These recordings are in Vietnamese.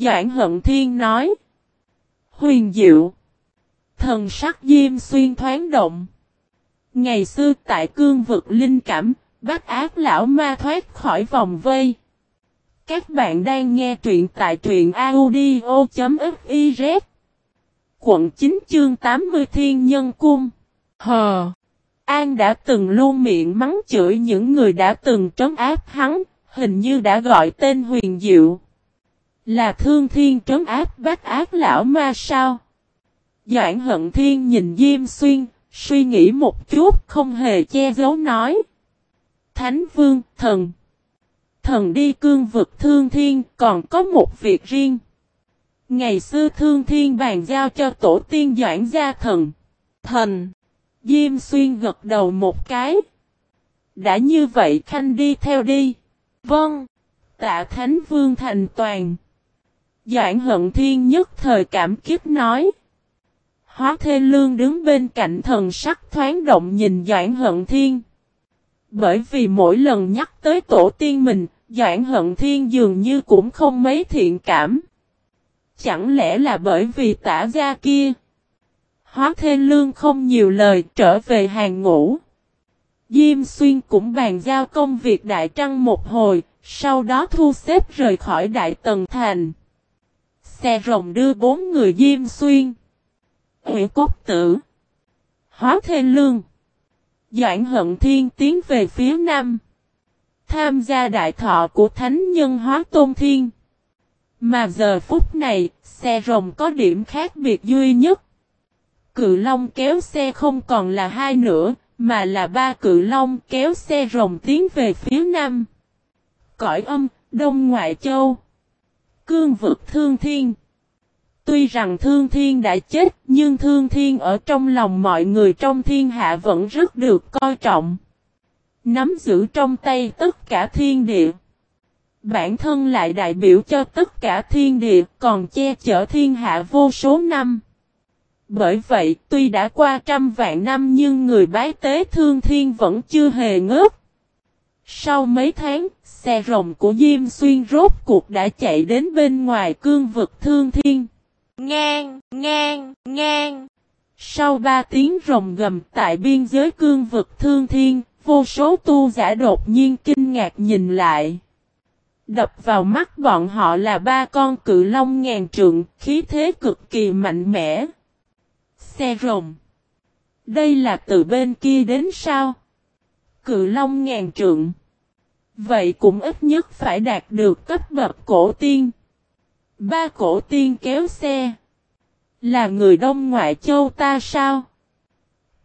Doãn hận thiên nói. Huyền diệu. Thần sắc diêm xuyên thoáng động. Ngày xưa tại cương vực linh cảm, bắt ác lão ma thoát khỏi vòng vây. Các bạn đang nghe truyện tại truyện audio.fiz Quận 9 chương 80 Thiên Nhân Cung Hờ An đã từng luôn miệng mắng chửi những người đã từng trấn áp hắn, hình như đã gọi tên huyền diệu. Là thương thiên trấn áp bách ác lão ma sao? Doãn hận thiên nhìn Diêm Xuyên, suy nghĩ một chút không hề che giấu nói. Thánh vương, thần. Thần đi cương vực thương thiên còn có một việc riêng. Ngày xưa thương thiên bàn giao cho tổ tiên Doãn gia thần. Thần. Diêm xuyên gật đầu một cái. Đã như vậy Khanh đi theo đi. Vâng. Tạ Thánh Vương thành toàn. Doãn hận thiên nhất thời cảm kiếp nói. Hóa Thê Lương đứng bên cạnh thần sắc thoáng động nhìn Doãn hận thiên. Bởi vì mỗi lần nhắc tới tổ tiên mình, Doãn hận thiên dường như cũng không mấy thiện cảm. Chẳng lẽ là bởi vì tả gia kia? Hóa Thê Lương không nhiều lời trở về hàng ngũ. Diêm Xuyên cũng bàn giao công việc Đại Trăng một hồi, sau đó thu xếp rời khỏi Đại Tần Thành. Xe rồng đưa bốn người Diêm Xuyên. Nguyễn Cốt Tử. Hóa Thê Lương. Doãn Hận Thiên tiến về phía Nam. Tham gia đại thọ của Thánh Nhân Hóa Tôn Thiên. Mà giờ phút này, xe rồng có điểm khác biệt duy nhất. Cự Long kéo xe không còn là hai nữa, mà là ba cự Long kéo xe rồng tiến về phía Nam. Cõi âm, Đông Ngoại Châu. Cương vực Thương Thiên. Tuy rằng Thương Thiên đã chết, nhưng Thương Thiên ở trong lòng mọi người trong thiên hạ vẫn rất được coi trọng. Nắm giữ trong tay tất cả thiên địa. Bản thân lại đại biểu cho tất cả thiên địa, còn che chở thiên hạ vô số năm. Bởi vậy, tuy đã qua trăm vạn năm nhưng người bái tế thương thiên vẫn chưa hề ngớt. Sau mấy tháng, xe rồng của Diêm Xuyên rốt cuộc đã chạy đến bên ngoài cương vực thương thiên. Ngang, ngang, ngang. Sau ba tiếng rồng gầm tại biên giới cương vực thương thiên, vô số tu giả đột nhiên kinh ngạc nhìn lại. Đập vào mắt bọn họ là ba con cự long ngàn trượng, khí thế cực kỳ mạnh mẽ. Xe rồng. Đây là từ bên kia đến sao? Cự long ngàn trượng. Vậy cũng ít nhất phải đạt được cấp bậc cổ tiên. Ba cổ tiên kéo xe. Là người đông ngoại châu ta sao?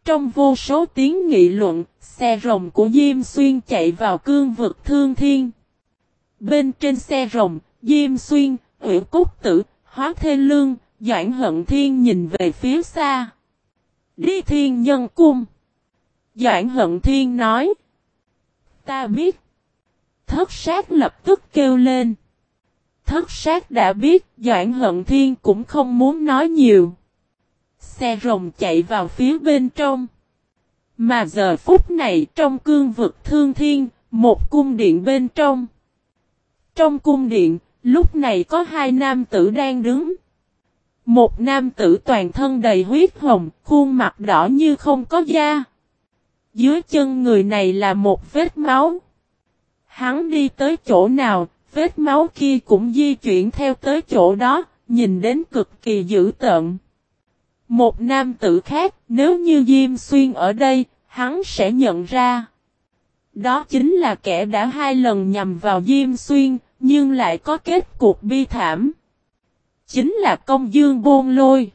Trong vô số tiếng nghị luận, xe rồng của Diêm Xuyên chạy vào cương vực thương thiên. Bên trên xe rồng, Diêm Xuyên, Nguyễn Cúc Tử, Hóa Thê Lương, Doãn Hận Thiên nhìn về phía xa. Đi thiên nhân cung. Doãn Hận Thiên nói. Ta biết. Thất sát lập tức kêu lên. Thất sát đã biết Doãn Hận Thiên cũng không muốn nói nhiều. Xe rồng chạy vào phía bên trong. Mà giờ phút này trong cương vực thương thiên, một cung điện bên trong. Trong cung điện, lúc này có hai nam tử đang đứng. Một nam tử toàn thân đầy huyết hồng, khuôn mặt đỏ như không có da. Dưới chân người này là một vết máu. Hắn đi tới chỗ nào, vết máu kia cũng di chuyển theo tới chỗ đó, nhìn đến cực kỳ dữ tợn. Một nam tử khác, nếu như Diêm Xuyên ở đây, hắn sẽ nhận ra. Đó chính là kẻ đã hai lần nhằm vào Diêm Xuyên, nhưng lại có kết cuộc bi thảm. Chính là công dương bôn lôi.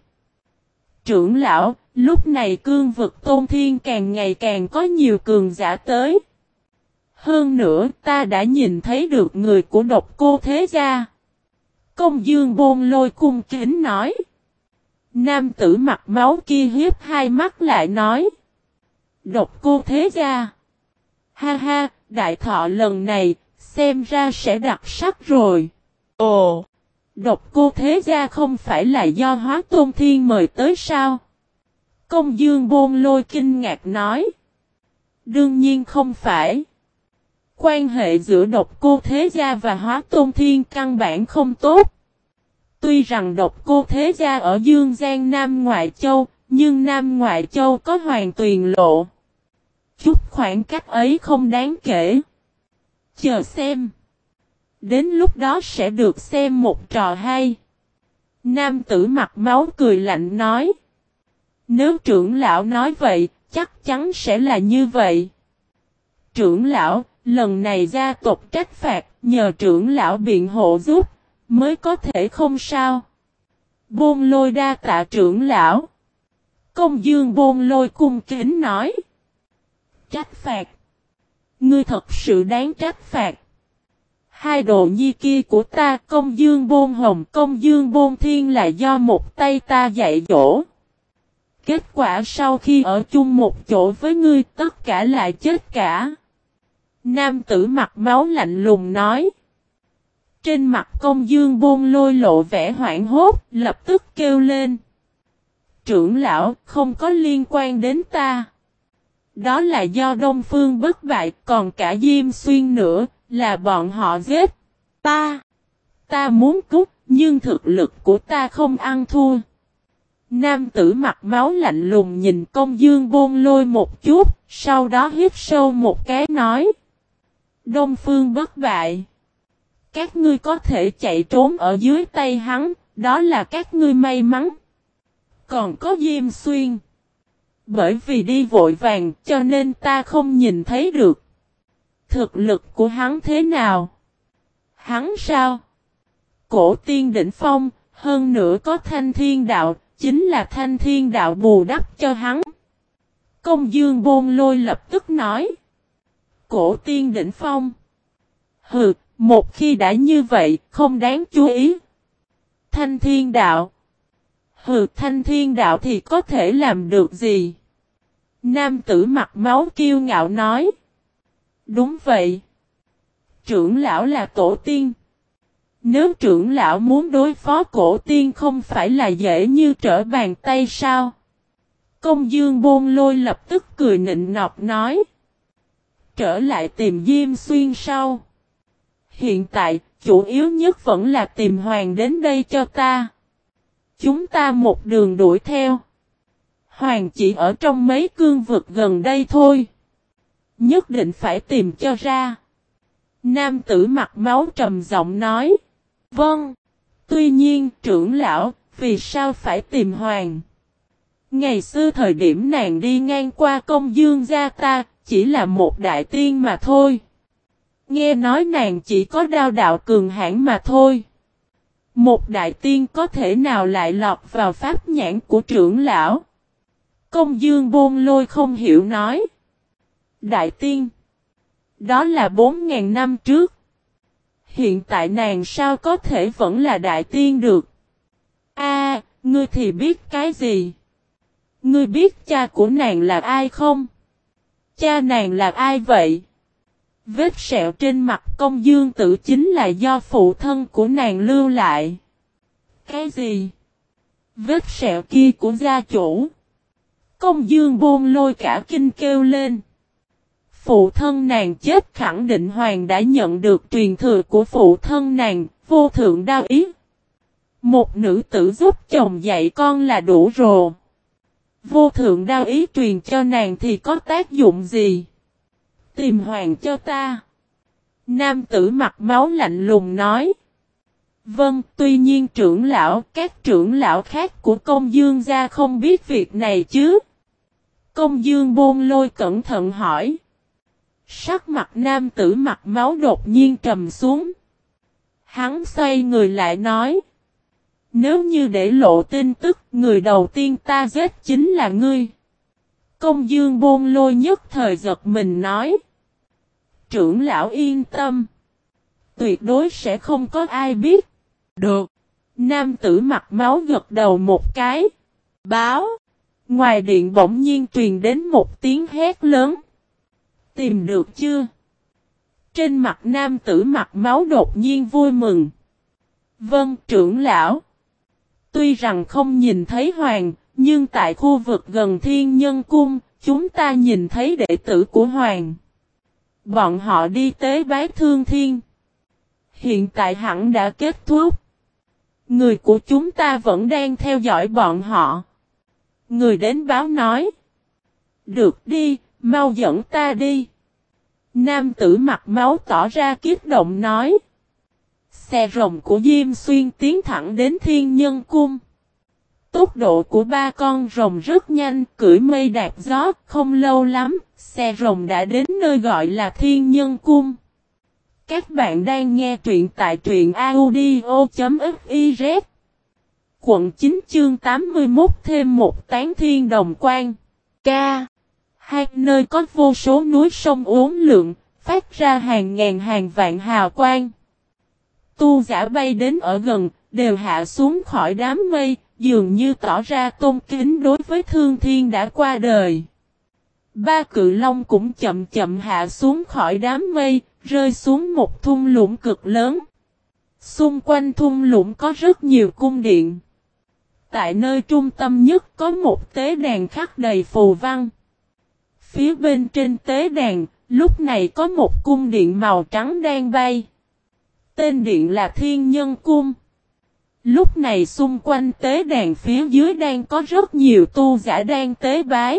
Trưởng lão, lúc này cương vực tôn thiên càng ngày càng có nhiều cường giả tới. Hơn nữa ta đã nhìn thấy được người của độc cô thế gia. Công dương bôn lôi cung kính nói. Nam tử mặt máu kia hiếp hai mắt lại nói. Độc cô thế gia. Ha ha, đại thọ lần này, xem ra sẽ đặc sắc rồi. Ồ, độc cô thế gia không phải là do hóa tôn thiên mời tới sao? Công dương bôn lôi kinh ngạc nói. Đương nhiên không phải. Quan hệ giữa độc cô thế gia và hóa tôn thiên căn bản không tốt. Tuy rằng độc cô thế gia ở Dương Giang Nam Ngoại Châu, nhưng Nam Ngoại Châu có hoàng tuyền lộ. Chút khoảng cách ấy không đáng kể. Chờ xem. Đến lúc đó sẽ được xem một trò hay. Nam tử mặt máu cười lạnh nói. Nếu trưởng lão nói vậy, chắc chắn sẽ là như vậy. Trưởng lão, lần này gia tộc trách phạt, nhờ trưởng lão biện hộ giúp, mới có thể không sao. Bôn lôi đa tạ trưởng lão. Công dương bôn lôi cung kính nói. Trách phạt. Ngươi thật sự đáng trách phạt. Hai đồ nhi kia của ta công dương bôn hồng công dương bôn thiên là do một tay ta dạy dỗ. Kết quả sau khi ở chung một chỗ với ngươi tất cả lại chết cả. Nam tử mặt máu lạnh lùng nói. Trên mặt công dương buông lôi lộ vẻ hoảng hốt, lập tức kêu lên. Trưởng lão, không có liên quan đến ta. Đó là do Đông Phương bất bại, còn cả Diêm Xuyên nữa, là bọn họ giết. Ta, ta muốn cút, nhưng thực lực của ta không ăn thua. Nam tử mặt máu lạnh lùng nhìn công dương buông lôi một chút, sau đó hít sâu một cái nói. Đông phương bất bại. Các ngươi có thể chạy trốn ở dưới tay hắn, đó là các ngươi may mắn. Còn có Diêm Xuyên. Bởi vì đi vội vàng cho nên ta không nhìn thấy được. Thực lực của hắn thế nào? Hắn sao? Cổ tiên đỉnh phong, hơn nữa có thanh thiên đạo, chính là thanh thiên đạo bù đắp cho hắn. Công dương bôn lôi lập tức nói. Cổ tiên đỉnh phong. Hừ, một khi đã như vậy, không đáng chú ý. Thanh thiên đạo. Hừ, thanh thiên đạo thì có thể làm được gì? Nam tử mặt máu kiêu ngạo nói. Đúng vậy. Trưởng lão là tổ tiên. Nếu trưởng lão muốn đối phó cổ tiên không phải là dễ như trở bàn tay sao? Công dương bôn lôi lập tức cười nịnh nọc nói. Trở lại tìm Diêm Xuyên sau. Hiện tại, chủ yếu nhất vẫn là tìm Hoàng đến đây cho ta. Chúng ta một đường đuổi theo. Hoàng chỉ ở trong mấy cương vực gần đây thôi. Nhất định phải tìm cho ra. Nam tử mặt máu trầm giọng nói. Vâng. Tuy nhiên trưởng lão, vì sao phải tìm hoàng? Ngày xưa thời điểm nàng đi ngang qua công dương gia ta, chỉ là một đại tiên mà thôi. Nghe nói nàng chỉ có đao đạo cường hãn mà thôi. Một đại tiên có thể nào lại lọt vào pháp nhãn của trưởng lão? Công dương bôn lôi không hiểu nói. Đại tiên. Đó là 4.000 năm trước. Hiện tại nàng sao có thể vẫn là đại tiên được? A, ngươi thì biết cái gì? Ngươi biết cha của nàng là ai không? Cha nàng là ai vậy? Vết sẹo trên mặt công dương tử chính là do phụ thân của nàng lưu lại. Cái gì? Vết sẹo kia của gia chủ. Công dương bôn lôi cả kinh kêu lên. Phụ thân nàng chết khẳng định hoàng đã nhận được truyền thừa của phụ thân nàng, vô thượng đao ý. Một nữ tử giúp chồng dạy con là đủ rồi. Vô thượng đao ý truyền cho nàng thì có tác dụng gì? Tìm hoàng cho ta. Nam tử mặt máu lạnh lùng nói. Vâng, tuy nhiên trưởng lão, các trưởng lão khác của công dương gia không biết việc này chứ. Công dương bôn lôi cẩn thận hỏi. Sắc mặt nam tử mặt máu đột nhiên trầm xuống. Hắn xoay người lại nói. Nếu như để lộ tin tức, người đầu tiên ta giết chính là ngươi. Công dương bôn lôi nhất thời giật mình nói. Trưởng lão yên tâm. Tuyệt đối sẽ không có ai biết. Được. Nam tử mặt máu gật đầu một cái. Báo. Ngoài điện bỗng nhiên truyền đến một tiếng hét lớn. Tìm được chưa? Trên mặt nam tử mặt máu đột nhiên vui mừng. Vâng, trưởng lão. Tuy rằng không nhìn thấy hoàng, nhưng tại khu vực gần thiên nhân cung, chúng ta nhìn thấy đệ tử của hoàng. Bọn họ đi tế bái thương thiên. Hiện tại hẳn đã kết thúc. Người của chúng ta vẫn đang theo dõi bọn họ. Người đến báo nói. Được đi, mau dẫn ta đi. Nam tử mặt máu tỏ ra kiết động nói. Xe rồng của Diêm Xuyên tiến thẳng đến thiên nhân cung. Tốc độ của ba con rồng rất nhanh, cưỡi mây đạp gió, không lâu lắm, xe rồng đã đến nơi gọi là thiên nhân cung. Các bạn đang nghe truyện tại truyện audio.fiz Quận 9 chương 81 thêm một tán thiên đồng quan. Ca. Hai nơi có vô số núi sông uốn lượn, phát ra hàng ngàn hàng vạn hào quang. Tu giả bay đến ở gần, đều hạ xuống khỏi đám mây, dường như tỏ ra tôn kính đối với thương thiên đã qua đời. Ba cự long cũng chậm chậm hạ xuống khỏi đám mây, rơi xuống một thung lũng cực lớn. Xung quanh thung lũng có rất nhiều cung điện. Tại nơi trung tâm nhất có một tế đàn khắc đầy phù văn. Phía bên trên tế đàn, lúc này có một cung điện màu trắng đang bay. Tên điện là Thiên Nhân Cung. Lúc này xung quanh tế đàn phía dưới đang có rất nhiều tu giả đang tế bái.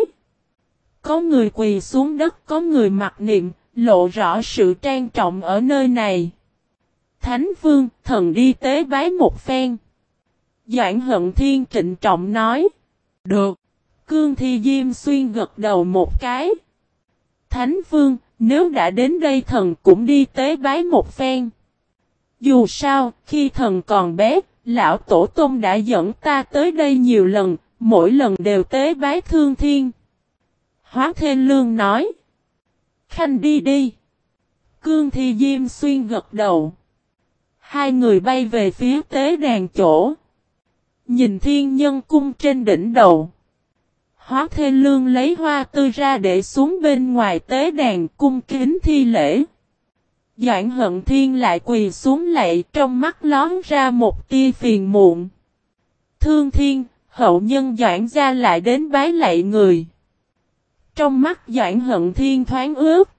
Có người quỳ xuống đất, có người mặc niệm, lộ rõ sự trang trọng ở nơi này. Thánh Vương, thần đi tế bái một phen. Doãn hận thiên trịnh trọng nói. Được. Cương Thi Diêm Xuyên gật đầu một cái. Thánh Vương, nếu đã đến đây thần cũng đi tế bái một phen. Dù sao, khi thần còn bé, lão tổ tông đã dẫn ta tới đây nhiều lần, mỗi lần đều tế bái thương thiên. Hóa Thiên Lương nói. Khanh đi đi. Cương Thi Diêm Xuyên gật đầu. Hai người bay về phía tế đàn chỗ. Nhìn thiên nhân cung trên đỉnh đầu. Hóa Thê Lương lấy hoa tươi ra để xuống bên ngoài tế đàn cung kính thi lễ. Doãn hận thiên lại quỳ xuống lạy trong mắt lón ra một tia phiền muộn. Thương thiên, hậu nhân doãn ra lại đến bái lạy người. Trong mắt doãn hận thiên thoáng ướt.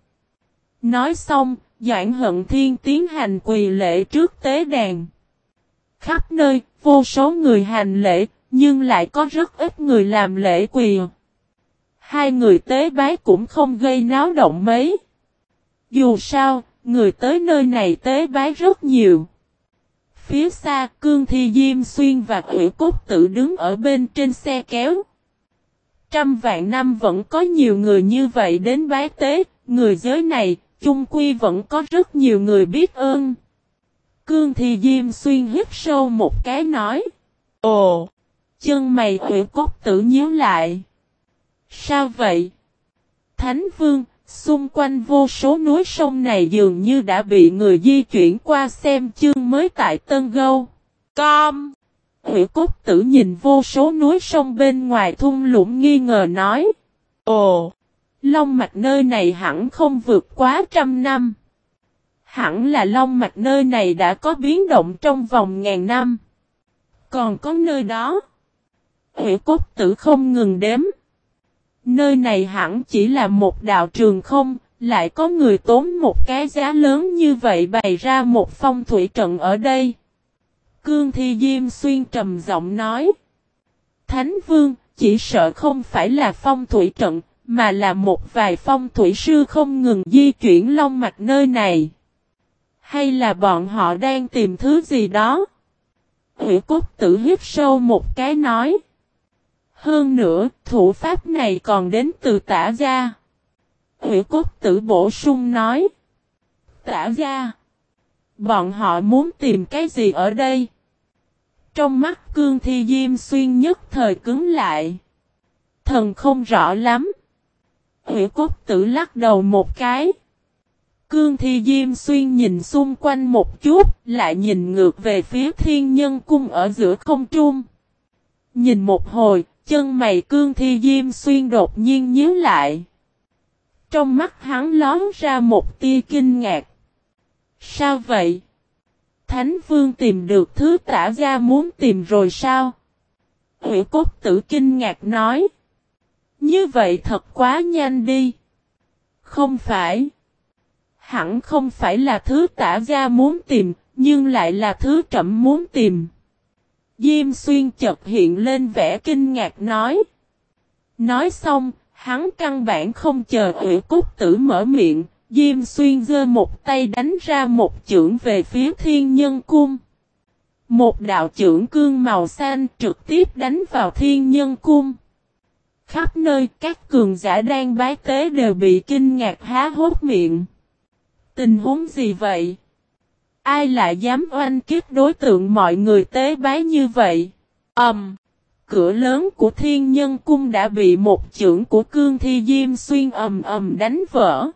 Nói xong, doãn hận thiên tiến hành quỳ lễ trước tế đàn. Khắp nơi, vô số người hành lễ, nhưng lại có rất ít người làm lễ quỳ. Hai người tế bái cũng không gây náo động mấy. Dù sao, người tới nơi này tế bái rất nhiều. Phía xa, Cương Thi Diêm Xuyên và Quỷ Cốt tự đứng ở bên trên xe kéo. Trăm vạn năm vẫn có nhiều người như vậy đến bái tế, người giới này, chung quy vẫn có rất nhiều người biết ơn. Cương Thi Diêm Xuyên hít sâu một cái nói. Ồ! Chân mày Quỷ Cốt tự nhíu lại. Sao vậy? Thánh Vương, xung quanh vô số núi sông này dường như đã bị người di chuyển qua xem chương mới tại Tân Gâu. Com! Hữu cốt tử nhìn vô số núi sông bên ngoài thung lũng nghi ngờ nói. Ồ! Long mạch nơi này hẳn không vượt quá trăm năm. Hẳn là long mạch nơi này đã có biến động trong vòng ngàn năm. Còn có nơi đó. Hữu cốt tử không ngừng đếm. Nơi này hẳn chỉ là một đạo trường không, lại có người tốn một cái giá lớn như vậy bày ra một phong thủy trận ở đây. Cương Thi Diêm Xuyên trầm giọng nói. Thánh Vương, chỉ sợ không phải là phong thủy trận, mà là một vài phong thủy sư không ngừng di chuyển long mạch nơi này. Hay là bọn họ đang tìm thứ gì đó? Hữu Cốt tử hít sâu một cái nói. Hơn nữa, thủ pháp này còn đến từ tả gia. Hữu cốt tử bổ sung nói. Tả gia. Bọn họ muốn tìm cái gì ở đây? Trong mắt cương thi diêm xuyên nhất thời cứng lại. Thần không rõ lắm. Hữu cốt tử lắc đầu một cái. Cương thi diêm xuyên nhìn xung quanh một chút, lại nhìn ngược về phía thiên nhân cung ở giữa không trung. Nhìn một hồi, Chân mày cương thi diêm xuyên đột nhiên nhíu lại. Trong mắt hắn lón ra một tia kinh ngạc. Sao vậy? Thánh vương tìm được thứ tả ra muốn tìm rồi sao? Hữu cốt tử kinh ngạc nói. Như vậy thật quá nhanh đi. Không phải. Hẳn không phải là thứ tả ra muốn tìm, nhưng lại là thứ trẩm muốn tìm. Diêm xuyên chợt hiện lên vẻ kinh ngạc nói. Nói xong, hắn căn bản không chờ ủy Cúc tử mở miệng, Diêm xuyên giơ một tay đánh ra một chưởng về phía thiên nhân cung. Một đạo chưởng cương màu xanh trực tiếp đánh vào thiên nhân cung. Khắp nơi các cường giả đang bái tế đều bị kinh ngạc há hốt miệng. Tình huống gì vậy? Ai lại dám oanh kiếp đối tượng mọi người tế bái như vậy? Ẩm! Um, cửa lớn của thiên nhân cung đã bị một chưởng của cương thi diêm xuyên ầm ầm đánh vỡ.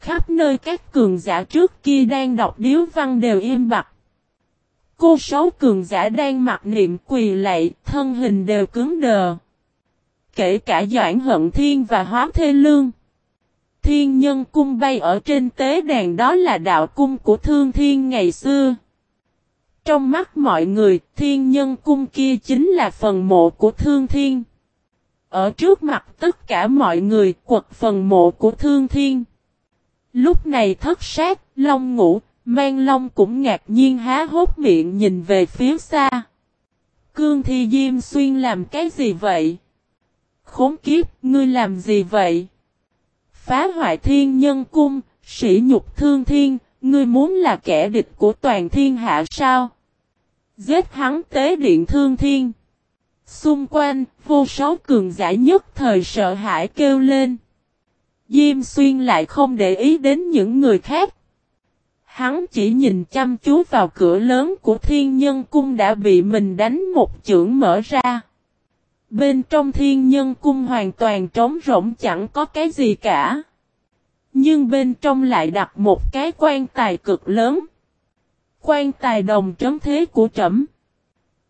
Khắp nơi các cường giả trước kia đang đọc điếu văn đều im bặt. Cô sáu cường giả đang mặc niệm quỳ lạy, thân hình đều cứng đờ. Kể cả Doãn Hận Thiên và Hóa Thê Lương. Thiên nhân cung bay ở trên tế đàn đó là đạo cung của Thương Thiên ngày xưa. Trong mắt mọi người, thiên nhân cung kia chính là phần mộ của Thương Thiên. Ở trước mặt tất cả mọi người, quật phần mộ của Thương Thiên. Lúc này thất sát, long ngủ, mang long cũng ngạc nhiên há hốt miệng nhìn về phía xa. Cương thi diêm xuyên làm cái gì vậy? Khốn kiếp, ngươi làm gì vậy? Phá hoại thiên nhân cung, sĩ nhục thương thiên, ngươi muốn là kẻ địch của toàn thiên hạ sao? Giết hắn tế điện thương thiên. Xung quanh, vô số cường giả nhất thời sợ hãi kêu lên. Diêm xuyên lại không để ý đến những người khác. Hắn chỉ nhìn chăm chú vào cửa lớn của thiên nhân cung đã bị mình đánh một chưởng mở ra. Bên trong thiên nhân cung hoàn toàn trống rỗng chẳng có cái gì cả. Nhưng bên trong lại đặt một cái quan tài cực lớn. Quan tài đồng trấn thế của trẫm.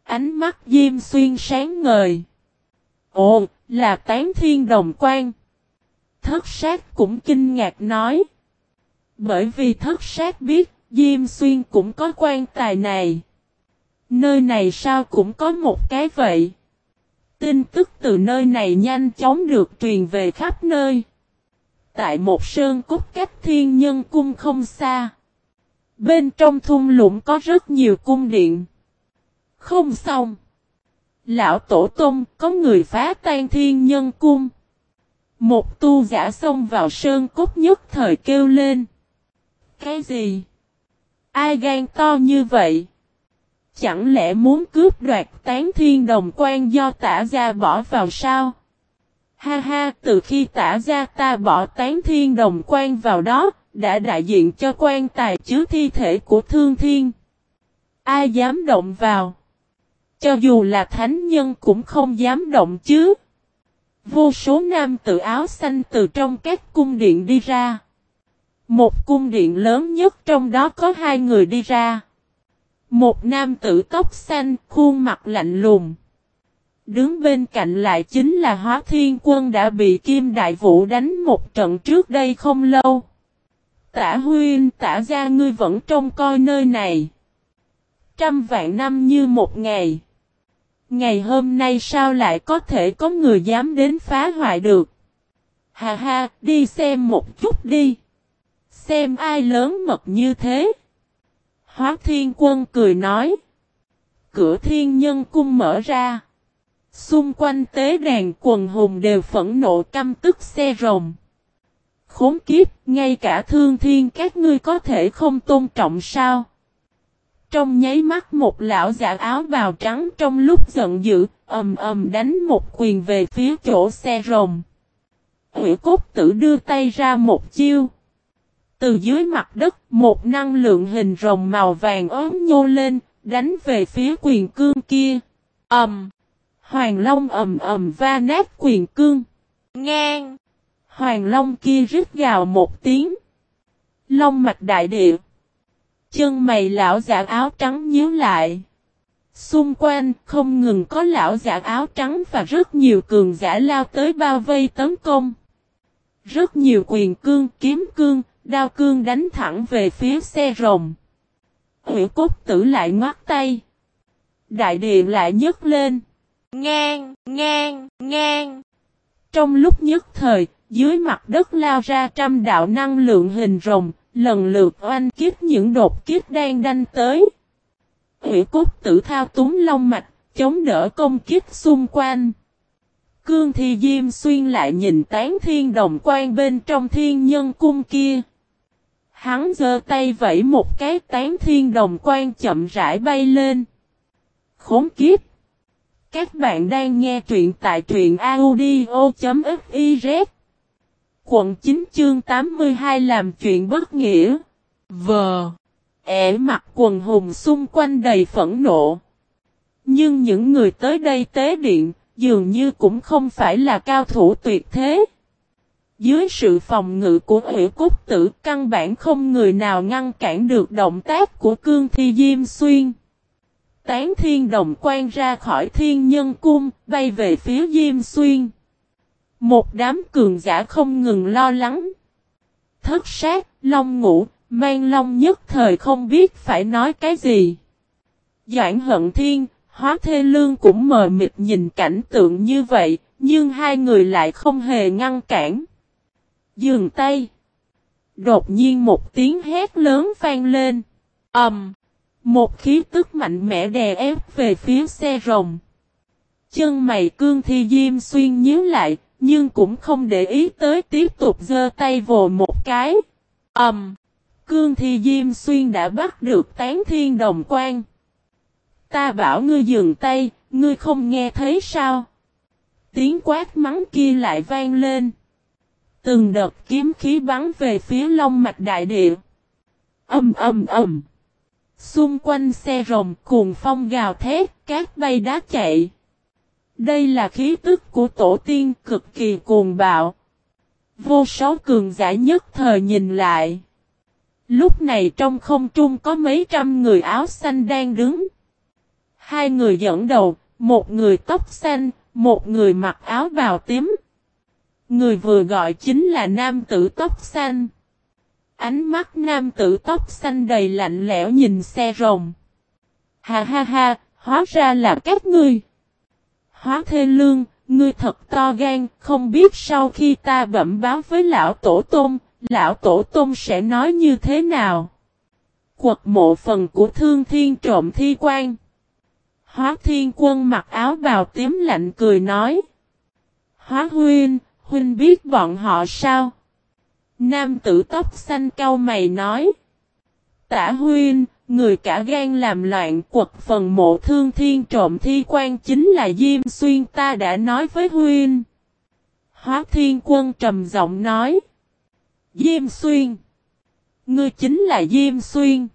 Ánh mắt diêm xuyên sáng ngời. Ồ, là tán thiên đồng quan. Thất sát cũng kinh ngạc nói. Bởi vì thất sát biết, Diêm Xuyên cũng có quan tài này. Nơi này sao cũng có một cái vậy. Tin tức từ nơi này nhanh chóng được truyền về khắp nơi. Tại một sơn cốt cách thiên nhân cung không xa. Bên trong thung lũng có rất nhiều cung điện. Không xong. Lão Tổ Tông, có người phá tan thiên nhân cung. Một tu giả xông vào sơn cốt nhất thời kêu lên. Cái gì? Ai gan to như vậy? Chẳng lẽ muốn cướp đoạt tán thiên đồng quan do tả gia bỏ vào sao? Ha ha, từ khi tả gia ta bỏ tán thiên đồng quan vào đó, đã đại diện cho quan tài chứa thi thể của thương thiên. Ai dám động vào? Cho dù là thánh nhân cũng không dám động chứ. Vô số nam tự áo xanh từ trong các cung điện đi ra. Một cung điện lớn nhất trong đó có hai người đi ra. Một nam tử tóc xanh, khuôn mặt lạnh lùng. Đứng bên cạnh lại chính là hóa thiên quân đã bị Kim Đại Vũ đánh một trận trước đây không lâu. Tả huyên tả ra ngươi vẫn trông coi nơi này. Trăm vạn năm như một ngày. Ngày hôm nay sao lại có thể có người dám đến phá hoại được? Hà ha, đi xem một chút đi. Xem ai lớn mật như thế. Hóa thiên quân cười nói. Cửa thiên nhân cung mở ra. Xung quanh tế đàn quần hùng đều phẫn nộ căm tức xe rồng. Khốn kiếp, ngay cả thương thiên các ngươi có thể không tôn trọng sao? Trong nháy mắt một lão giả áo bào trắng trong lúc giận dữ, ầm ầm đánh một quyền về phía chỗ xe rồng. Hủy cốt tử đưa tay ra một chiêu. Từ dưới mặt đất, một năng lượng hình rồng màu vàng ốm nhô lên, đánh về phía quyền cương kia. Ầm. Hoàng Long ầm ầm va nát quyền cương. Ngang. Hoàng Long kia rít gào một tiếng. Long mạch đại địa. Chân mày lão giả áo trắng nhíu lại. Xung quanh không ngừng có lão giả áo trắng và rất nhiều cường giả lao tới bao vây tấn công. Rất nhiều quyền cương, kiếm cương, đao cương đánh thẳng về phía xe rồng. Hữu cốt tử lại ngoắt tay. Đại điện lại nhấc lên. Ngang, ngang, ngang. Trong lúc nhất thời, dưới mặt đất lao ra trăm đạo năng lượng hình rồng, lần lượt oanh kiếp những đột kiếp đang đanh tới. Hủy cốt tử thao túng long mạch, chống đỡ công kiếp xung quanh. Cương Thi Diêm Xuyên lại nhìn tán thiên đồng quan bên trong thiên nhân cung kia. Hắn giơ tay vẫy một cái tán thiên đồng quan chậm rãi bay lên. Khốn kiếp! Các bạn đang nghe truyện tại truyện audio.fiz Quận 9 chương 82 làm chuyện bất nghĩa. Vờ! ẻ e mặt quần hùng xung quanh đầy phẫn nộ. Nhưng những người tới đây tế điện, dường như cũng không phải là cao thủ tuyệt thế. Dưới sự phòng ngự của hủy cốt tử căn bản không người nào ngăn cản được động tác của cương thi diêm xuyên. Tán thiên đồng quan ra khỏi thiên nhân cung, bay về phía diêm xuyên. Một đám cường giả không ngừng lo lắng. Thất sát, long ngủ, mang long nhất thời không biết phải nói cái gì. Doãn hận thiên, hóa thê lương cũng mờ mịt nhìn cảnh tượng như vậy, nhưng hai người lại không hề ngăn cản. Dừng tay. Đột nhiên một tiếng hét lớn vang lên. ầm, um, Một khí tức mạnh mẽ đè ép về phía xe rồng. Chân mày cương thi diêm xuyên nhíu lại, nhưng cũng không để ý tới tiếp tục giơ tay vồ một cái. ầm, um, Cương thi diêm xuyên đã bắt được tán thiên đồng quan. Ta bảo ngươi dừng tay, ngươi không nghe thấy sao? Tiếng quát mắng kia lại vang lên. Từng đợt kiếm khí bắn về phía long mạch đại địa. Âm âm âm. Xung quanh xe rồng cuồng phong gào thét, cát bay đá chạy. Đây là khí tức của tổ tiên cực kỳ cuồng bạo. Vô số cường giả nhất thời nhìn lại. Lúc này trong không trung có mấy trăm người áo xanh đang đứng. Hai người dẫn đầu, một người tóc xanh, một người mặc áo bào tím. Người vừa gọi chính là nam tử tóc xanh. Ánh mắt nam tử tóc xanh đầy lạnh lẽo nhìn xe rồng. Ha ha ha, hóa ra là các ngươi. Hóa thê lương, ngươi thật to gan, không biết sau khi ta bẩm báo với lão tổ tôm, lão tổ tôm sẽ nói như thế nào. Quật mộ phần của thương thiên trộm thi quan. Hóa thiên quân mặc áo bào tím lạnh cười nói. Hóa huynh, huynh biết bọn họ sao? Nam tử tóc xanh cau mày nói. Tả huynh, người cả gan làm loạn quật phần mộ thương thiên trộm thi quan chính là Diêm Xuyên ta đã nói với huynh. Hóa thiên quân trầm giọng nói. Diêm Xuyên. Ngươi chính là Diêm Xuyên.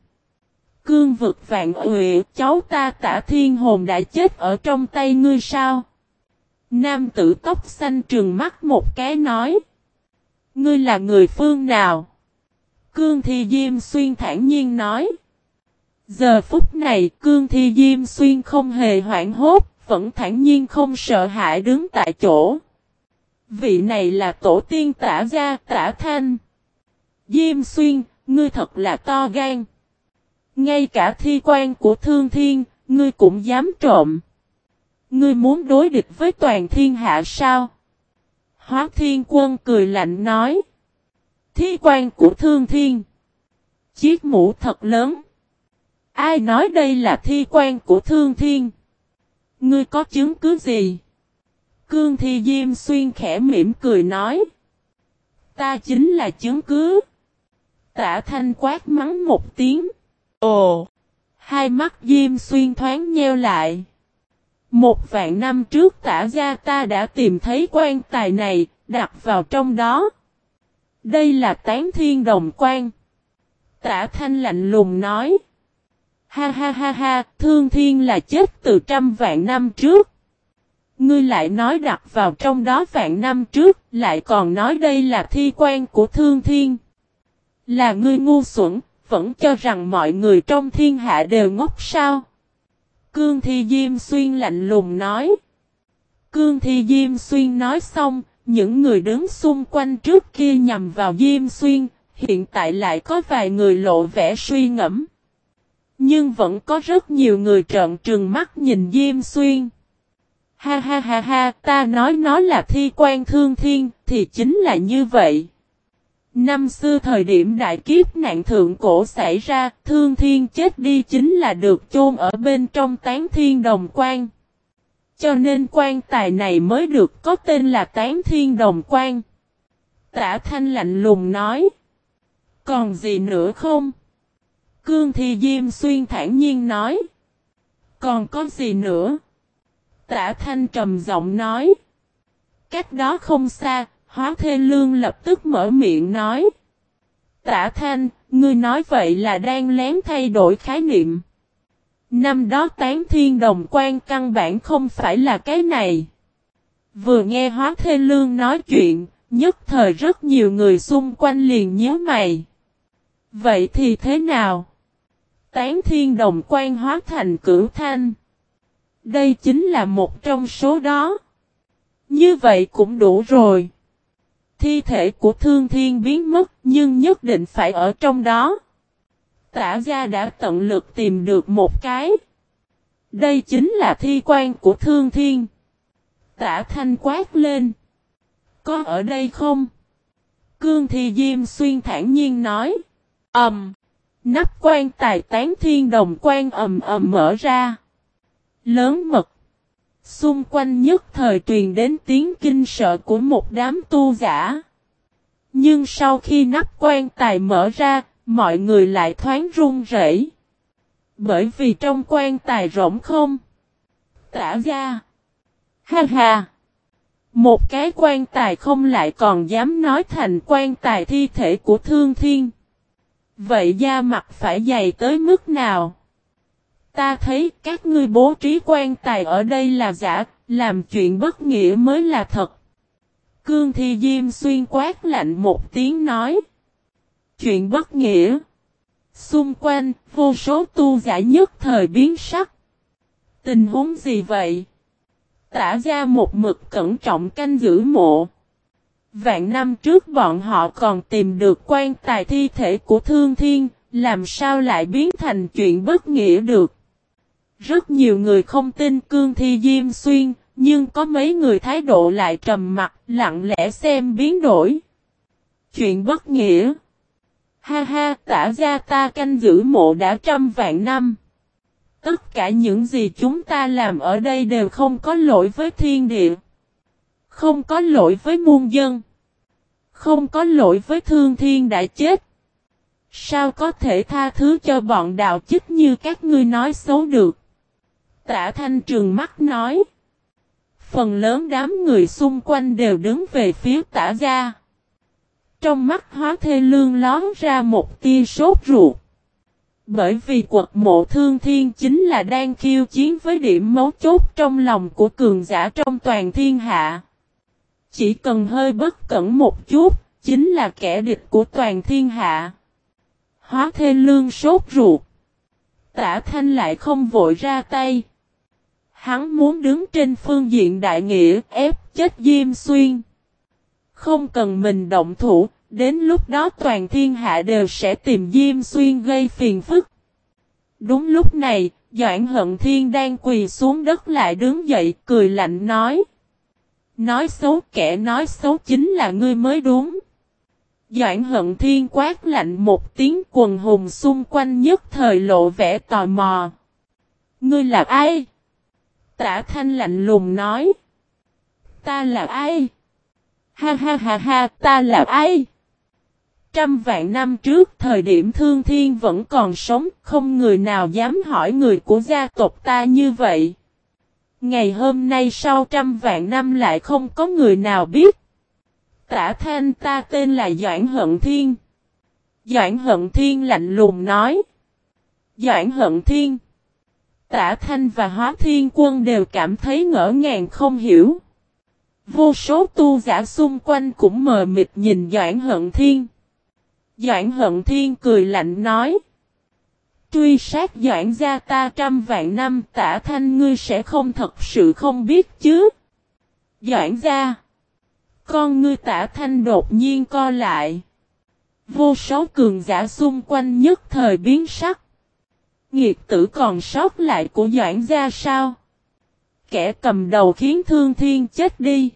Cương vực vạn huệ, cháu ta tả thiên hồn đã chết ở trong tay ngươi sao? Nam tử tóc xanh trừng mắt một cái nói. Ngươi là người phương nào? Cương Thi Diêm Xuyên thản nhiên nói. Giờ phút này Cương Thi Diêm Xuyên không hề hoảng hốt, vẫn thản nhiên không sợ hãi đứng tại chỗ. Vị này là tổ tiên tả gia tả thanh. Diêm Xuyên, ngươi thật là to gan. Ngay cả thi quan của thương thiên, ngươi cũng dám trộm. Ngươi muốn đối địch với toàn thiên hạ sao? Hóa thiên quân cười lạnh nói. Thi quan của thương thiên. Chiếc mũ thật lớn. Ai nói đây là thi quan của thương thiên? Ngươi có chứng cứ gì? Cương thi diêm xuyên khẽ mỉm cười nói. Ta chính là chứng cứ. Tả thanh quát mắng một tiếng. Ồ! Hai mắt Diêm Xuyên thoáng nheo lại. Một vạn năm trước tả gia ta đã tìm thấy quan tài này, đặt vào trong đó. Đây là tán thiên đồng quan. Tả thanh lạnh lùng nói. Ha ha ha ha, thương thiên là chết từ trăm vạn năm trước. Ngươi lại nói đặt vào trong đó vạn năm trước, lại còn nói đây là thi quan của thương thiên. Là ngươi ngu xuẩn, vẫn cho rằng mọi người trong thiên hạ đều ngốc sao? Cương Thi Diêm Xuyên lạnh lùng nói. Cương Thi Diêm Xuyên nói xong, những người đứng xung quanh trước kia nhằm vào Diêm Xuyên, hiện tại lại có vài người lộ vẻ suy ngẫm. Nhưng vẫn có rất nhiều người trợn trừng mắt nhìn Diêm Xuyên. Ha ha ha ha, ta nói nó là thi quan thương thiên, thì chính là như vậy. Năm xưa thời điểm đại kiếp nạn thượng cổ xảy ra, thương thiên chết đi chính là được chôn ở bên trong tán thiên đồng quan. Cho nên quan tài này mới được có tên là tán thiên đồng quan. Tả thanh lạnh lùng nói. Còn gì nữa không? Cương Thi Diêm Xuyên thản nhiên nói. Còn có gì nữa? Tả Thanh trầm giọng nói. Cách đó không xa, Hóa Thê Lương lập tức mở miệng nói. Tả Thanh, ngươi nói vậy là đang lén thay đổi khái niệm. Năm đó tán thiên đồng quan căn bản không phải là cái này. Vừa nghe Hóa Thê Lương nói chuyện, nhất thời rất nhiều người xung quanh liền nhớ mày. Vậy thì thế nào? Tán thiên đồng quan hóa thành cửu thanh. Đây chính là một trong số đó. Như vậy cũng đủ rồi. Thi thể của thương thiên biến mất nhưng nhất định phải ở trong đó. Tả gia đã tận lực tìm được một cái. Đây chính là thi quan của thương thiên. Tả thanh quát lên. Có ở đây không? Cương thi diêm xuyên thản nhiên nói. Ẩm. Um, nắp quan tài tán thiên đồng quan ầm ầm mở ra. Lớn mật. Xung quanh nhất thời truyền đến tiếng kinh sợ của một đám tu giả. Nhưng sau khi nắp quan tài mở ra, mọi người lại thoáng run rẩy. Bởi vì trong quan tài rỗng không. Tả ra. Ha ha. Một cái quan tài không lại còn dám nói thành quan tài thi thể của thương thiên. Vậy da mặt phải dày tới mức nào? Ta thấy các ngươi bố trí quan tài ở đây là giả, làm chuyện bất nghĩa mới là thật. Cương Thi Diêm xuyên quát lạnh một tiếng nói. Chuyện bất nghĩa. Xung quanh, vô số tu giả nhất thời biến sắc. Tình huống gì vậy? Tả ra một mực cẩn trọng canh giữ mộ. Vạn năm trước bọn họ còn tìm được quan tài thi thể của Thương Thiên, làm sao lại biến thành chuyện bất nghĩa được. Rất nhiều người không tin Cương Thi Diêm Xuyên, nhưng có mấy người thái độ lại trầm mặt, lặng lẽ xem biến đổi. Chuyện bất nghĩa. Ha ha, tả ra ta canh giữ mộ đã trăm vạn năm. Tất cả những gì chúng ta làm ở đây đều không có lỗi với thiên địa. Không có lỗi với muôn dân. Không có lỗi với thương thiên đã chết. Sao có thể tha thứ cho bọn đạo chích như các ngươi nói xấu được? Tả thanh trường mắt nói. Phần lớn đám người xung quanh đều đứng về phía tả gia. Trong mắt hóa thê lương lón ra một tia sốt ruột. Bởi vì quật mộ thương thiên chính là đang khiêu chiến với điểm mấu chốt trong lòng của cường giả trong toàn thiên hạ. Chỉ cần hơi bất cẩn một chút, chính là kẻ địch của toàn thiên hạ. Hóa thê lương sốt ruột. Tả thanh lại không vội ra tay. Hắn muốn đứng trên phương diện đại nghĩa ép chết Diêm Xuyên. Không cần mình động thủ, đến lúc đó toàn thiên hạ đều sẽ tìm Diêm Xuyên gây phiền phức. Đúng lúc này, Doãn Hận Thiên đang quỳ xuống đất lại đứng dậy cười lạnh nói. Nói xấu kẻ nói xấu chính là ngươi mới đúng. Doãn Hận Thiên quát lạnh một tiếng quần hùng xung quanh nhất thời lộ vẻ tò mò. Ngươi là ai? Tả thanh lạnh lùng nói. Ta là ai? Ha ha ha ha, ta là ai? Trăm vạn năm trước thời điểm thương thiên vẫn còn sống, không người nào dám hỏi người của gia tộc ta như vậy. Ngày hôm nay sau trăm vạn năm lại không có người nào biết. Tả thanh ta tên là Doãn Hận Thiên. Doãn Hận Thiên lạnh lùng nói. Doãn Hận Thiên. Tả Thanh và Hóa Thiên Quân đều cảm thấy ngỡ ngàng không hiểu. Vô số tu giả xung quanh cũng mờ mịt nhìn Doãn Hận Thiên. Doãn Hận Thiên cười lạnh nói. Truy sát Doãn gia ta trăm vạn năm, tả thanh ngươi sẽ không thật sự không biết chứ. Doãn gia. Con ngươi tả thanh đột nhiên co lại. Vô số cường giả xung quanh nhất thời biến sắc. Nghiệt tử còn sót lại của Doãn gia sao? Kẻ cầm đầu khiến thương thiên chết đi.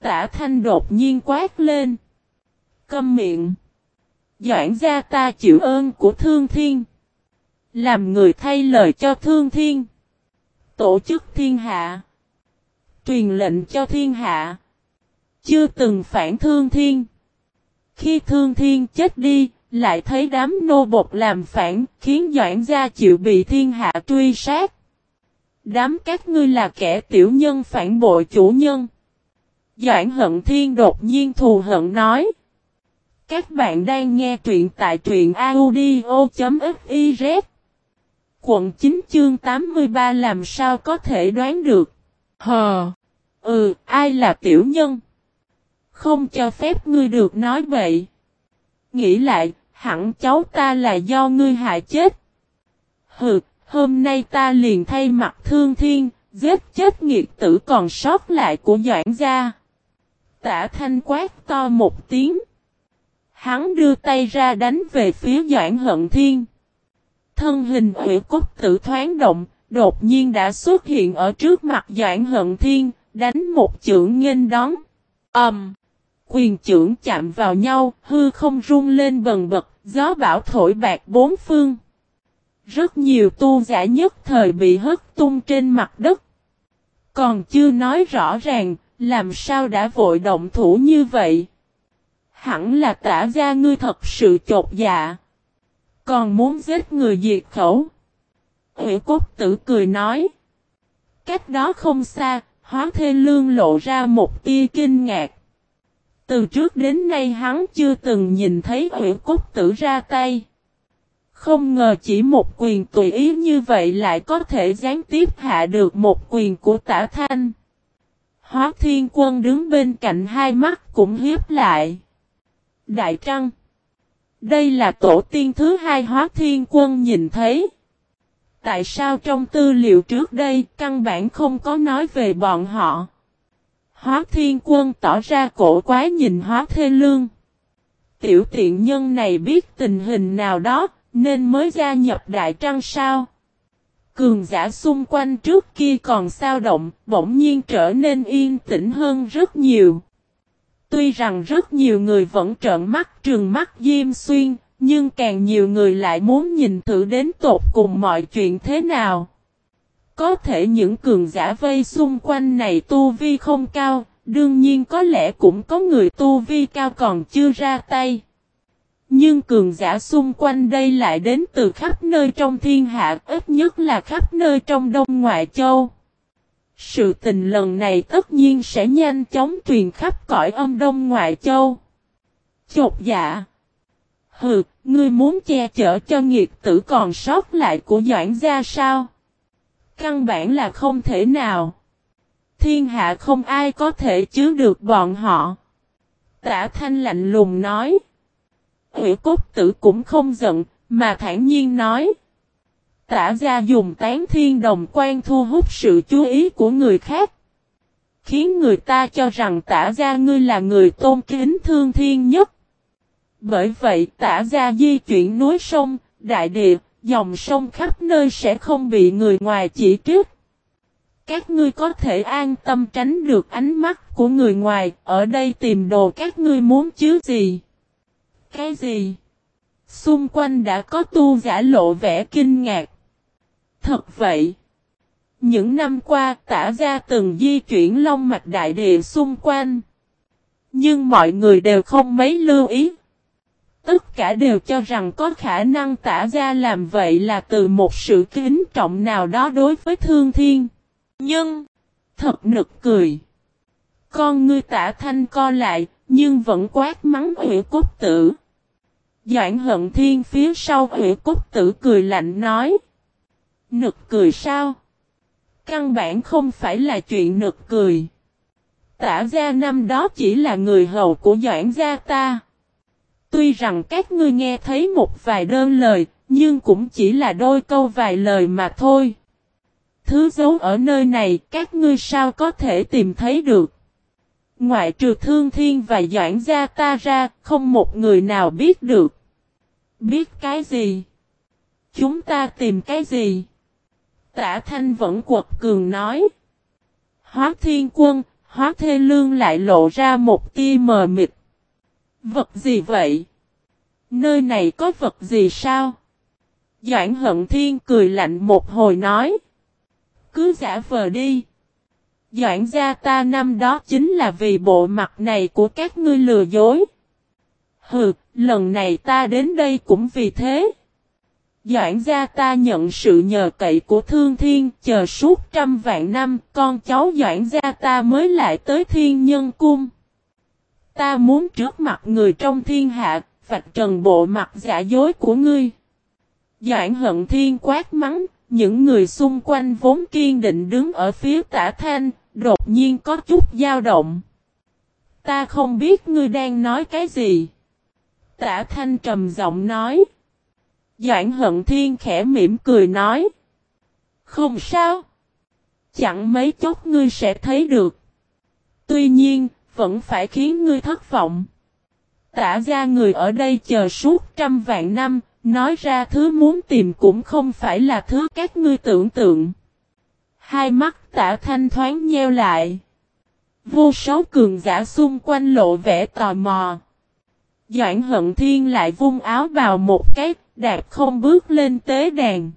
Tả thanh đột nhiên quát lên. Câm miệng. Doãn gia ta chịu ơn của thương thiên. Làm người thay lời cho thương thiên. Tổ chức thiên hạ. Truyền lệnh cho thiên hạ. Chưa từng phản thương thiên. Khi thương thiên chết đi, lại thấy đám nô bột làm phản, khiến Doãn gia chịu bị thiên hạ truy sát. Đám các ngươi là kẻ tiểu nhân phản bội chủ nhân. Doãn hận thiên đột nhiên thù hận nói. Các bạn đang nghe truyện tại truyện audio.fiz. Quận 9 chương 83 làm sao có thể đoán được. Hờ. Ừ, ai là tiểu nhân? Không cho phép ngươi được nói vậy. Nghĩ lại, hẳn cháu ta là do ngươi hại chết. Hừ, hôm nay ta liền thay mặt thương thiên, giết chết nghiệt tử còn sót lại của Doãn gia. Tả thanh quát to một tiếng. Hắn đưa tay ra đánh về phía Doãn hận thiên. Thân hình ủy cốt tử thoáng động, đột nhiên đã xuất hiện ở trước mặt Doãn hận thiên, đánh một chưởng nghênh đón. Ầm! Um, quyền chưởng chạm vào nhau, hư không rung lên bần bật, gió bão thổi bạc bốn phương. Rất nhiều tu giả nhất thời bị hất tung trên mặt đất. Còn chưa nói rõ ràng, làm sao đã vội động thủ như vậy? Hẳn là tả ra ngươi thật sự chột dạ. Còn muốn giết người diệt khẩu. Ủy cốt tử cười nói. Cách đó không xa, hóa thê lương lộ ra một tia kinh ngạc. Từ trước đến nay hắn chưa từng nhìn thấy huyện cốt tử ra tay. Không ngờ chỉ một quyền tùy ý như vậy lại có thể gián tiếp hạ được một quyền của tả thanh. Hóa thiên quân đứng bên cạnh hai mắt cũng hiếp lại. Đại Trăng, Đây là tổ tiên thứ hai hóa thiên quân nhìn thấy. Tại sao trong tư liệu trước đây căn bản không có nói về bọn họ? Hóa thiên quân tỏ ra cổ quái nhìn hóa thê lương. Tiểu tiện nhân này biết tình hình nào đó, nên mới gia nhập Đại Trăng sao? Cường giả xung quanh trước kia còn sao động, bỗng nhiên trở nên yên tĩnh hơn rất nhiều. Tuy rằng rất nhiều người vẫn trợn mắt trừng mắt Diêm Xuyên, nhưng càng nhiều người lại muốn nhìn thử đến tột cùng mọi chuyện thế nào. Có thể những cường giả vây xung quanh này tu vi không cao, đương nhiên có lẽ cũng có người tu vi cao còn chưa ra tay. Nhưng cường giả xung quanh đây lại đến từ khắp nơi trong thiên hạ, ít nhất là khắp nơi trong Đông Ngoại Châu. Sự tình lần này tất nhiên sẽ nhanh chóng truyền khắp cõi âm Đông Ngoại Châu. Chột dạ. Hừ, ngươi muốn che chở cho nghiệt tử còn sót lại của Doãn gia sao? Căn bản là không thể nào. Thiên hạ không ai có thể chứa được bọn họ. Tả thanh lạnh lùng nói. Hủy cốt tử cũng không giận, mà thản nhiên nói. Tả gia dùng tán thiên đồng quan thu hút sự chú ý của người khác. Khiến người ta cho rằng tả gia ngươi là người tôn kính thương thiên nhất. Bởi vậy tả gia di chuyển núi sông, đại địa, dòng sông khắp nơi sẽ không bị người ngoài chỉ trích. Các ngươi có thể an tâm tránh được ánh mắt của người ngoài, ở đây tìm đồ các ngươi muốn chứ gì. Cái gì? Xung quanh đã có tu giả lộ vẻ kinh ngạc. Thật vậy. Những năm qua tả ra từng di chuyển long mạch đại địa xung quanh. Nhưng mọi người đều không mấy lưu ý. Tất cả đều cho rằng có khả năng tả gia làm vậy là từ một sự kính trọng nào đó đối với thương thiên. Nhưng, thật nực cười. Con ngươi tả thanh co lại, nhưng vẫn quát mắng hủy cốt tử. Doãn hận thiên phía sau hủy cốt tử cười lạnh nói. Nực cười sao? Căn bản không phải là chuyện nực cười. Tả gia năm đó chỉ là người hầu của Doãn gia ta. Tuy rằng các ngươi nghe thấy một vài đơn lời, nhưng cũng chỉ là đôi câu vài lời mà thôi. Thứ giấu ở nơi này các ngươi sao có thể tìm thấy được. Ngoại trừ thương thiên và doãn gia ta ra, không một người nào biết được. Biết cái gì? Chúng ta tìm cái gì? Tả thanh vẫn quật cường nói. Hóa thiên quân, hóa thê lương lại lộ ra một tia mờ mịt. Vật gì vậy? Nơi này có vật gì sao? Doãn hận thiên cười lạnh một hồi nói. Cứ giả vờ đi. Doãn gia ta năm đó chính là vì bộ mặt này của các ngươi lừa dối. Hừ, lần này ta đến đây cũng vì thế. Doãn gia ta nhận sự nhờ cậy của thương thiên chờ suốt trăm vạn năm con cháu doãn gia ta mới lại tới thiên nhân cung. Ta muốn trước mặt người trong thiên hạ, vạch trần bộ mặt giả dối của ngươi. Doãn hận thiên quát mắng, những người xung quanh vốn kiên định đứng ở phía tả thanh, đột nhiên có chút dao động. Ta không biết ngươi đang nói cái gì. Tả thanh trầm giọng nói. Doãn hận thiên khẽ mỉm cười nói. Không sao. Chẳng mấy chốc ngươi sẽ thấy được. Tuy nhiên, vẫn phải khiến ngươi thất vọng. Tả ra người ở đây chờ suốt trăm vạn năm, nói ra thứ muốn tìm cũng không phải là thứ các ngươi tưởng tượng. Hai mắt tả thanh thoáng nheo lại. Vô số cường giả xung quanh lộ vẻ tò mò. Doãn hận thiên lại vung áo vào một cái, đạp không bước lên tế đàn.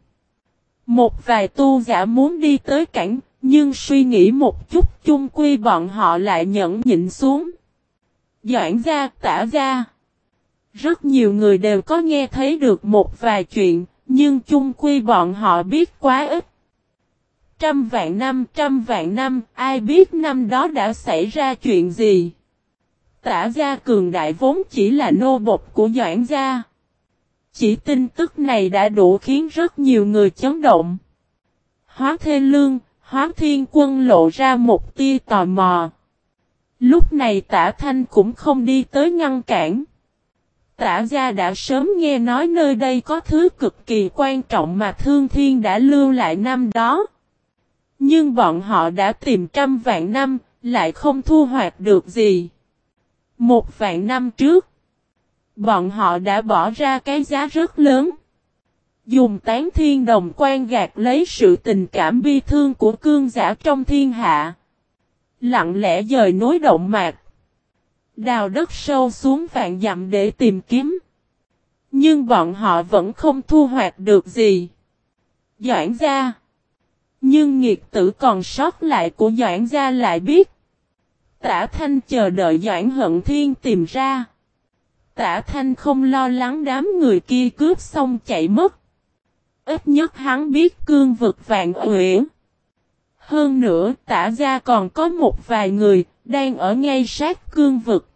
Một vài tu giả muốn đi tới cảnh, nhưng suy nghĩ một chút chung quy bọn họ lại nhẫn nhịn xuống. Doãn ra, tả ra. Rất nhiều người đều có nghe thấy được một vài chuyện, nhưng chung quy bọn họ biết quá ít. Trăm vạn năm, trăm vạn năm, ai biết năm đó đã xảy ra chuyện gì? Tả gia cường đại vốn chỉ là nô bộc của Doãn gia. Chỉ tin tức này đã đủ khiến rất nhiều người chấn động. Hóa Thê Lương, Hóa Thiên Quân lộ ra một tia tò mò. Lúc này tả thanh cũng không đi tới ngăn cản. Tả gia đã sớm nghe nói nơi đây có thứ cực kỳ quan trọng mà Thương Thiên đã lưu lại năm đó. Nhưng bọn họ đã tìm trăm vạn năm, lại không thu hoạch được gì. Một vạn năm trước, bọn họ đã bỏ ra cái giá rất lớn. Dùng tán thiên đồng quan gạt lấy sự tình cảm bi thương của cương giả trong thiên hạ. Lặng lẽ dời nối động mạc. Đào đất sâu xuống vạn dặm để tìm kiếm. Nhưng bọn họ vẫn không thu hoạch được gì. Doãn gia. Nhưng nghiệt tử còn sót lại của Doãn gia lại biết. Tả Thanh chờ đợi Doãn Hận Thiên tìm ra. Tả Thanh không lo lắng đám người kia cướp xong chạy mất. Ít nhất hắn biết cương vực vạn uyển. Hơn nữa tả ra còn có một vài người đang ở ngay sát cương vực.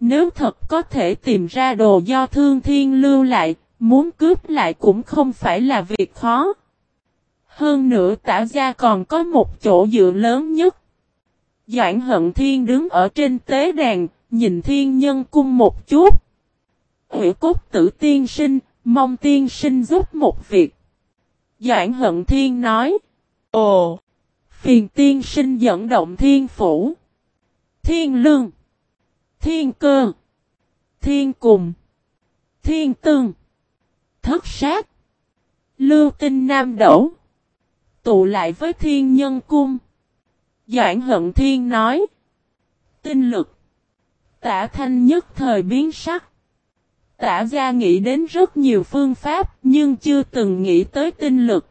Nếu thật có thể tìm ra đồ do thương thiên lưu lại, muốn cướp lại cũng không phải là việc khó. Hơn nữa tả ra còn có một chỗ dựa lớn nhất. Doãn hận thiên đứng ở trên tế đàn, nhìn thiên nhân cung một chút. Hữu cốt tử tiên sinh, mong tiên sinh giúp một việc. Doãn hận thiên nói. Ồ! Phiền tiên sinh dẫn động thiên phủ. Thiên lương. Thiên cơ. Thiên cùng. Thiên tương. Thất sát. Lưu tinh nam đẩu. Tụ lại với thiên nhân cung. Doãn hận thiên nói. Tinh lực. Tả thanh nhất thời biến sắc. Tả ra nghĩ đến rất nhiều phương pháp nhưng chưa từng nghĩ tới tinh lực.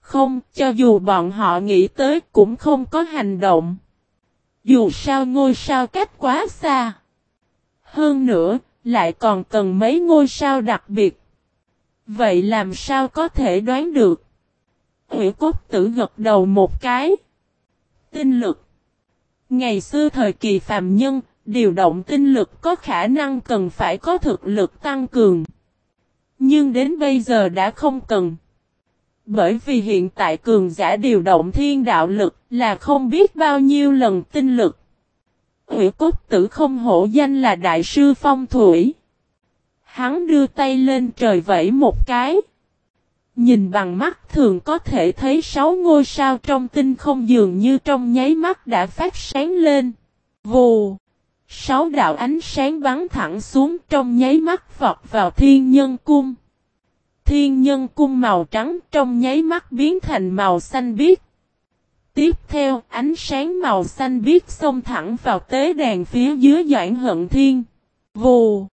Không, cho dù bọn họ nghĩ tới cũng không có hành động. Dù sao ngôi sao cách quá xa. Hơn nữa, lại còn cần mấy ngôi sao đặc biệt. Vậy làm sao có thể đoán được? Hủy cốt tử gật đầu một cái. Tinh lực. Ngày xưa thời kỳ phàm nhân, điều động tinh lực có khả năng cần phải có thực lực tăng cường. Nhưng đến bây giờ đã không cần. Bởi vì hiện tại cường giả điều động thiên đạo lực là không biết bao nhiêu lần tinh lực. Hủy cốt tử không hổ danh là đại sư phong thủy. Hắn đưa tay lên trời vẫy một cái. Nhìn bằng mắt thường có thể thấy sáu ngôi sao trong tinh không dường như trong nháy mắt đã phát sáng lên. Vù! Sáu đạo ánh sáng bắn thẳng xuống trong nháy mắt vọt vào thiên nhân cung. Thiên nhân cung màu trắng trong nháy mắt biến thành màu xanh biếc. Tiếp theo, ánh sáng màu xanh biếc xông thẳng vào tế đàn phía dưới Doãn Hận Thiên. Vù.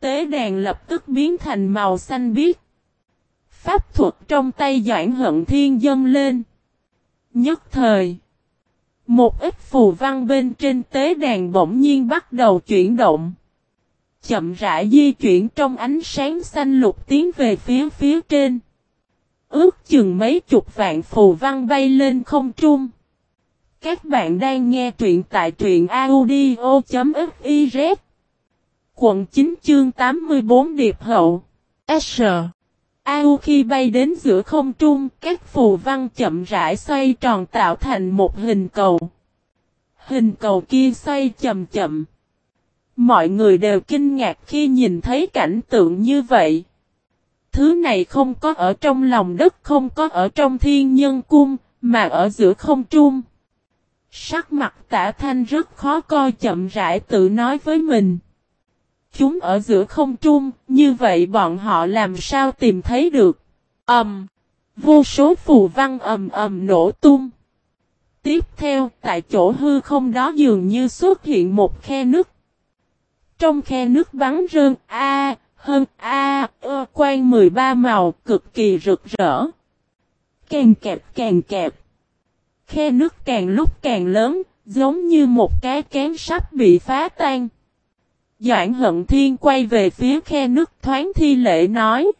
Tế đàn lập tức biến thành màu xanh biếc. Pháp thuật trong tay Doãn Hận Thiên dâng lên. Nhất thời. Một ít phù văn bên trên tế đàn bỗng nhiên bắt đầu chuyển động. Chậm rãi di chuyển trong ánh sáng xanh lục tiến về phía phía trên. Ước chừng mấy chục vạn phù văn bay lên không trung. Các bạn đang nghe truyện tại truyện audio.fif Quận 9 chương 84 Điệp Hậu, S. Ao khi bay đến giữa không trung, các phù văn chậm rãi xoay tròn tạo thành một hình cầu. Hình cầu kia xoay chậm chậm. Mọi người đều kinh ngạc khi nhìn thấy cảnh tượng như vậy. Thứ này không có ở trong lòng đất, không có ở trong thiên nhân cung, mà ở giữa không trung. Sắc mặt tả thanh rất khó coi chậm rãi tự nói với mình. Chúng ở giữa không trung, như vậy bọn họ làm sao tìm thấy được? Ầm! Um, vô số phù văn ầm ầm nổ tung. Tiếp theo, tại chỗ hư không đó dường như xuất hiện một khe nước Trong khe nước bắn rơn A, hơn A, ơ, quang 13 màu cực kỳ rực rỡ. Càng kẹp càng kẹp. Khe nước càng lúc càng lớn, giống như một cái kén sắp bị phá tan. Doãn hận thiên quay về phía khe nước thoáng thi lệ nói.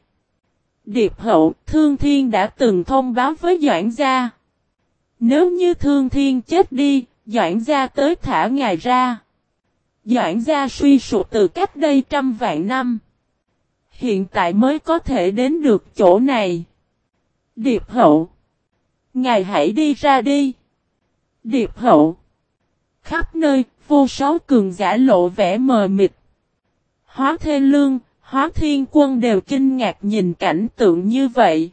Điệp hậu, thương thiên đã từng thông báo với Doãn gia. Nếu như thương thiên chết đi, Doãn gia tới thả ngài ra. Doãn gia suy sụp từ cách đây trăm vạn năm. Hiện tại mới có thể đến được chỗ này. Điệp hậu. Ngài hãy đi ra đi. Điệp hậu. Khắp nơi, vô số cường giả lộ vẻ mờ mịt. Hóa Thê Lương, Hóa Thiên Quân đều kinh ngạc nhìn cảnh tượng như vậy.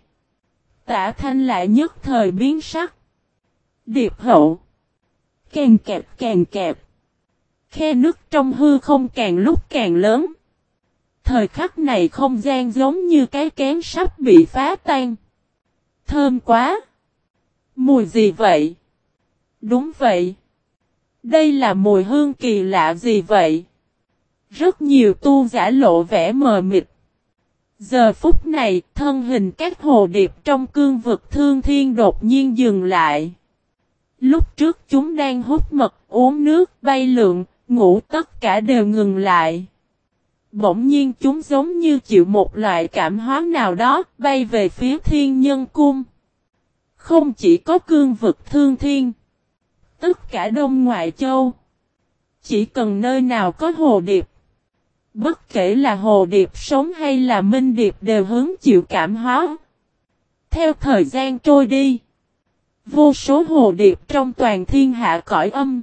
Tả Thanh lại nhất thời biến sắc. Điệp hậu. Càng kẹp càng kẹp. Khe nước trong hư không càng lúc càng lớn. Thời khắc này không gian giống như cái kén sắp bị phá tan. Thơm quá. Mùi gì vậy? Đúng vậy. Đây là mùi hương kỳ lạ gì vậy? Rất nhiều tu giả lộ vẻ mờ mịt. Giờ phút này, thân hình các hồ điệp trong cương vực thương thiên đột nhiên dừng lại. Lúc trước chúng đang hút mật, uống nước, bay lượn, ngủ tất cả đều ngừng lại. Bỗng nhiên chúng giống như chịu một loại cảm hóa nào đó, bay về phía thiên nhân cung. Không chỉ có cương vực thương thiên. Tất cả đông ngoại châu. Chỉ cần nơi nào có hồ điệp. Bất kể là hồ điệp sống hay là minh điệp đều hướng chịu cảm hóa. Theo thời gian trôi đi. Vô số hồ điệp trong toàn thiên hạ cõi âm.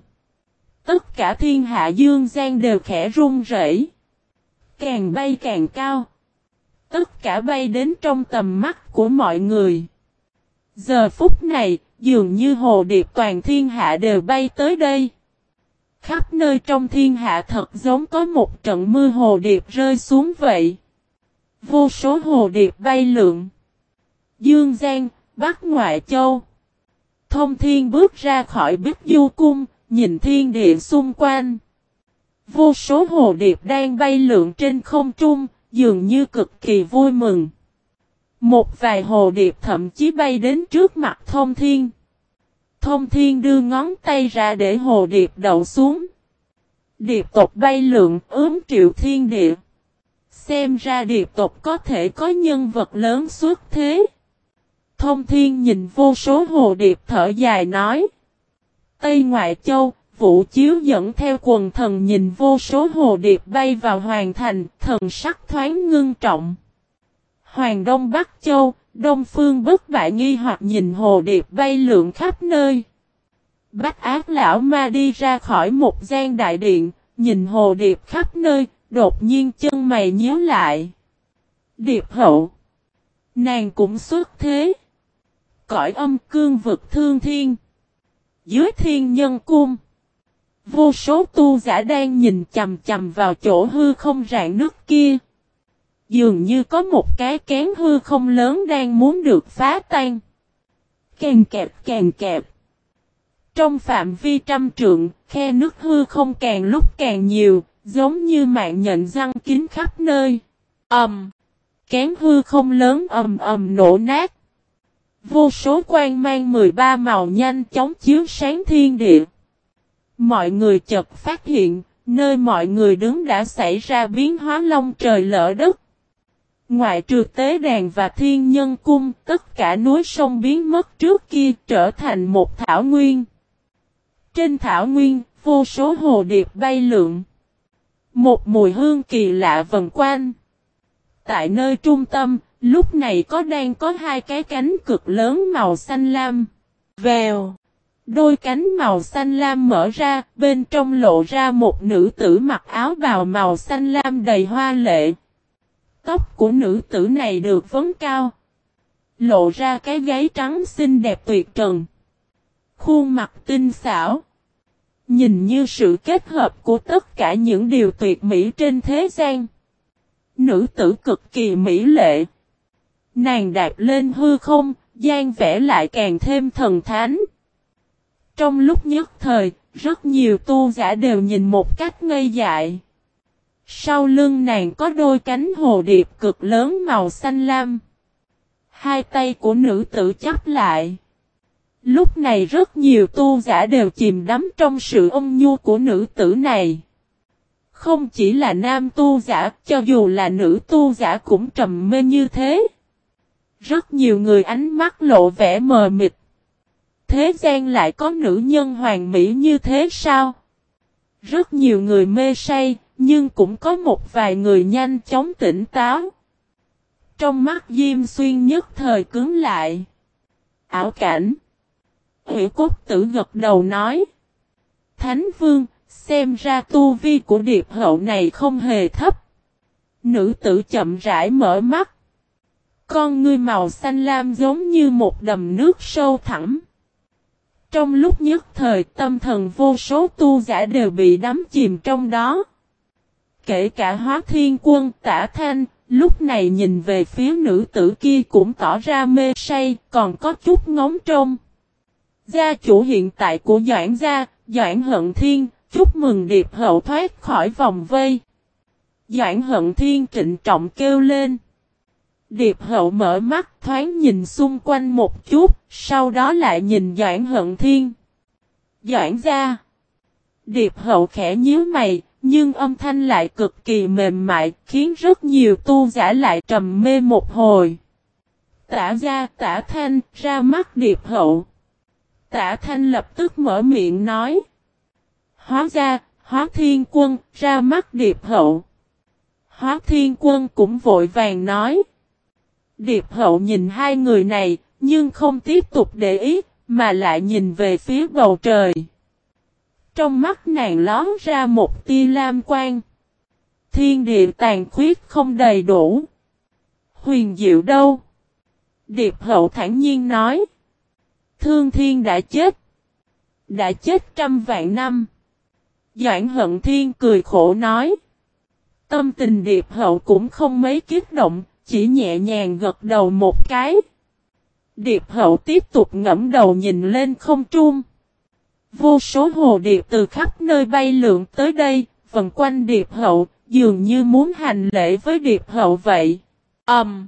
Tất cả thiên hạ dương gian đều khẽ run rẩy, Càng bay càng cao. Tất cả bay đến trong tầm mắt của mọi người. Giờ phút này, dường như hồ điệp toàn thiên hạ đều bay tới đây. Khắp nơi trong thiên hạ thật giống có một trận mưa hồ điệp rơi xuống vậy. Vô số hồ điệp bay lượn. Dương Giang, Bắc Ngoại Châu. Thông thiên bước ra khỏi bích du cung, nhìn thiên địa xung quanh. Vô số hồ điệp đang bay lượn trên không trung, dường như cực kỳ vui mừng. Một vài hồ điệp thậm chí bay đến trước mặt thông thiên. Thông thiên đưa ngón tay ra để hồ điệp đậu xuống. Điệp tộc bay lượn ướm triệu thiên địa. Xem ra điệp tộc có thể có nhân vật lớn xuất thế. Thông thiên nhìn vô số hồ điệp thở dài nói. Tây Ngoại Châu, Vũ Chiếu dẫn theo quần thần nhìn vô số hồ điệp bay vào hoàn thành, thần sắc thoáng ngưng trọng. Hoàng Đông Bắc Châu, Đông Phương bất bại nghi hoặc nhìn hồ điệp bay lượn khắp nơi. Bách ác lão ma đi ra khỏi một gian đại điện, nhìn hồ điệp khắp nơi, đột nhiên chân mày nhíu lại. Điệp hậu. Nàng cũng xuất thế. Cõi âm cương vực thương thiên. Dưới thiên nhân cung. Vô số tu giả đang nhìn chầm chầm vào chỗ hư không rạn nước kia. Dường như có một cái kén hư không lớn đang muốn được phá tan. Càng kẹp càng kẹp. Trong phạm vi trăm trượng, khe nước hư không càng lúc càng nhiều, Giống như mạng nhện răng kín khắp nơi. Ầm. Kén hư không lớn ầm ầm nổ nát. Vô số quan mang 13 màu nhanh chóng chiếu sáng thiên địa. Mọi người chợt phát hiện, nơi mọi người đứng đã xảy ra biến hóa long trời lỡ đất. Ngoại trừ tế đàn và thiên nhân cung, tất cả núi sông biến mất trước kia trở thành một thảo nguyên. Trên thảo nguyên, vô số hồ điệp bay lượn. Một mùi hương kỳ lạ vần quanh. Tại nơi trung tâm, lúc này có đang có hai cái cánh cực lớn màu xanh lam. Vèo. Đôi cánh màu xanh lam mở ra, bên trong lộ ra một nữ tử mặc áo bào màu xanh lam đầy hoa lệ. Tóc của nữ tử này được vấn cao. Lộ ra cái gáy trắng xinh đẹp tuyệt trần. Khuôn mặt tinh xảo. Nhìn như sự kết hợp của tất cả những điều tuyệt mỹ trên thế gian. Nữ tử cực kỳ mỹ lệ. Nàng đạp lên hư không, gian vẽ lại càng thêm thần thánh. Trong lúc nhất thời, rất nhiều tu giả đều nhìn một cách ngây dại. Sau lưng nàng có đôi cánh hồ điệp cực lớn màu xanh lam. Hai tay của nữ tử chắp lại. Lúc này rất nhiều tu giả đều chìm đắm trong sự ôn nhu của nữ tử này. Không chỉ là nam tu giả, cho dù là nữ tu giả cũng trầm mê như thế. Rất nhiều người ánh mắt lộ vẻ mờ mịt. Thế gian lại có nữ nhân hoàng mỹ như thế sao? Rất nhiều người mê say, nhưng cũng có một vài người nhanh chóng tỉnh táo. Trong mắt Diêm Xuyên nhất thời cứng lại. Ảo cảnh. Hủy cốt tử gật đầu nói. Thánh Vương, xem ra tu vi của điệp hậu này không hề thấp. Nữ tử chậm rãi mở mắt. Con ngươi màu xanh lam giống như một đầm nước sâu thẳm. Trong lúc nhất thời tâm thần vô số tu giả đều bị đắm chìm trong đó. Kể cả hóa thiên quân tả thanh, lúc này nhìn về phía nữ tử kia cũng tỏ ra mê say, còn có chút ngóng trông. Gia chủ hiện tại của Doãn Gia, Doãn Hận Thiên, chúc mừng Điệp Hậu thoát khỏi vòng vây. Doãn Hận Thiên trịnh trọng kêu lên. Điệp Hậu mở mắt thoáng nhìn xung quanh một chút, sau đó lại nhìn Doãn Hận Thiên. Doãn Gia. Điệp Hậu khẽ nhíu mày, nhưng âm thanh lại cực kỳ mềm mại, khiến rất nhiều tu giả lại trầm mê một hồi. Tả gia tả thanh ra mắt điệp hậu. Tả thanh lập tức mở miệng nói. Hóa ra, hóa thiên quân ra mắt điệp hậu. Hóa thiên quân cũng vội vàng nói. Điệp hậu nhìn hai người này, nhưng không tiếp tục để ý, mà lại nhìn về phía bầu trời. Trong mắt nàng lón ra một tia lam quang. Thiên địa tàn khuyết không đầy đủ. Huyền diệu đâu? Điệp hậu thản nhiên nói. Thương thiên đã chết. Đã chết trăm vạn năm. Doãn hận thiên cười khổ nói. Tâm tình điệp hậu cũng không mấy kích động, chỉ nhẹ nhàng gật đầu một cái. Điệp hậu tiếp tục ngẫm đầu nhìn lên không trung. Vô số hồ điệp từ khắp nơi bay lượn tới đây, vần quanh điệp hậu, dường như muốn hành lễ với điệp hậu vậy. Ầm!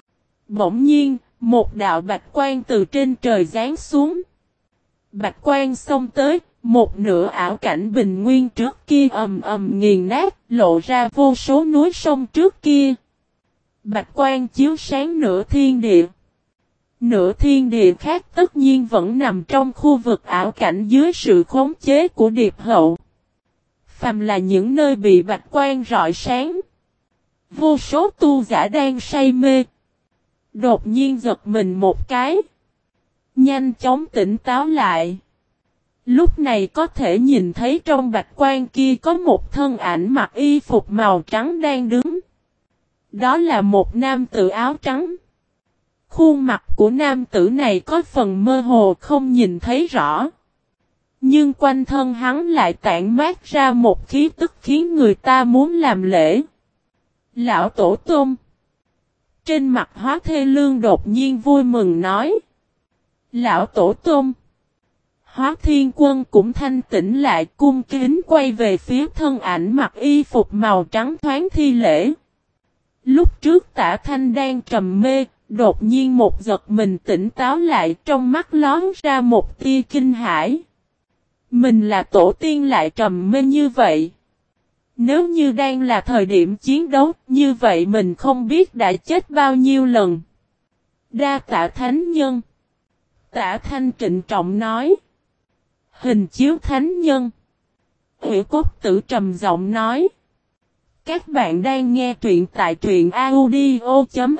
Um, bỗng nhiên, một đạo bạch quan từ trên trời giáng xuống. Bạch quan xông tới, một nửa ảo cảnh bình nguyên trước kia ầm ầm nghiền nát, lộ ra vô số núi sông trước kia. Bạch quan chiếu sáng nửa thiên địa. Nửa thiên địa khác tất nhiên vẫn nằm trong khu vực ảo cảnh dưới sự khống chế của điệp hậu. Phàm là những nơi bị bạch quan rọi sáng. Vô số tu giả đang say mê. Đột nhiên giật mình một cái. Nhanh chóng tỉnh táo lại. Lúc này có thể nhìn thấy trong bạch quan kia có một thân ảnh mặc y phục màu trắng đang đứng. Đó là một nam tử áo trắng. Khuôn mặt của nam tử này có phần mơ hồ không nhìn thấy rõ. Nhưng quanh thân hắn lại tản mát ra một khí tức khiến người ta muốn làm lễ. Lão Tổ Tôn Trên mặt hóa thê lương đột nhiên vui mừng nói. Lão Tổ Tôn Hóa thiên quân cũng thanh tĩnh lại cung kính quay về phía thân ảnh mặc y phục màu trắng thoáng thi lễ. Lúc trước tả thanh đang trầm mê, đột nhiên một giật mình tỉnh táo lại trong mắt lón ra một tia kinh hãi. Mình là tổ tiên lại trầm mê như vậy. Nếu như đang là thời điểm chiến đấu, như vậy mình không biết đã chết bao nhiêu lần. Đa tạ thánh nhân. Tả thanh trịnh trọng nói. Hình chiếu thánh nhân. Hữu cốt tử trầm giọng nói. Các bạn đang nghe truyện tại truyện audio.fif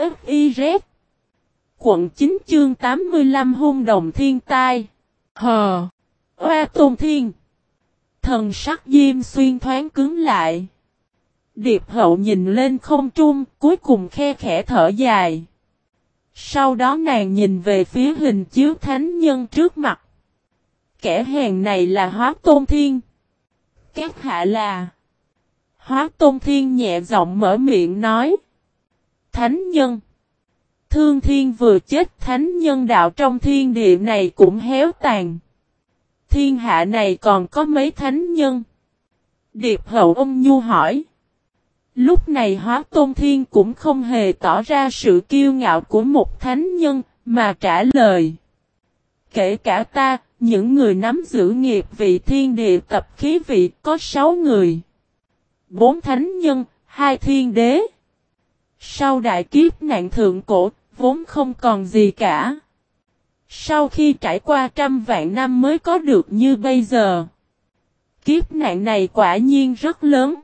Quận 9 chương 85 hung đồng thiên tai. Hờ. Oa tôn thiên. Thần sắc diêm xuyên thoáng cứng lại. Điệp hậu nhìn lên không trung, cuối cùng khe khẽ thở dài. Sau đó nàng nhìn về phía hình chiếu thánh nhân trước mặt. Kẻ hèn này là hóa tôn thiên. Các hạ là... Hóa tôn thiên nhẹ giọng mở miệng nói. Thánh nhân. Thương thiên vừa chết thánh nhân đạo trong thiên địa này cũng héo tàn. Thiên hạ này còn có mấy thánh nhân? Điệp hậu ông nhu hỏi. Lúc này hóa tôn thiên cũng không hề tỏ ra sự kiêu ngạo của một thánh nhân, mà trả lời. Kể cả ta, những người nắm giữ nghiệp vị thiên địa tập khí vị có sáu người. Bốn thánh nhân, hai thiên đế. Sau đại kiếp nạn thượng cổ, vốn không còn gì cả. Sau khi trải qua trăm vạn năm mới có được như bây giờ. Kiếp nạn này quả nhiên rất lớn.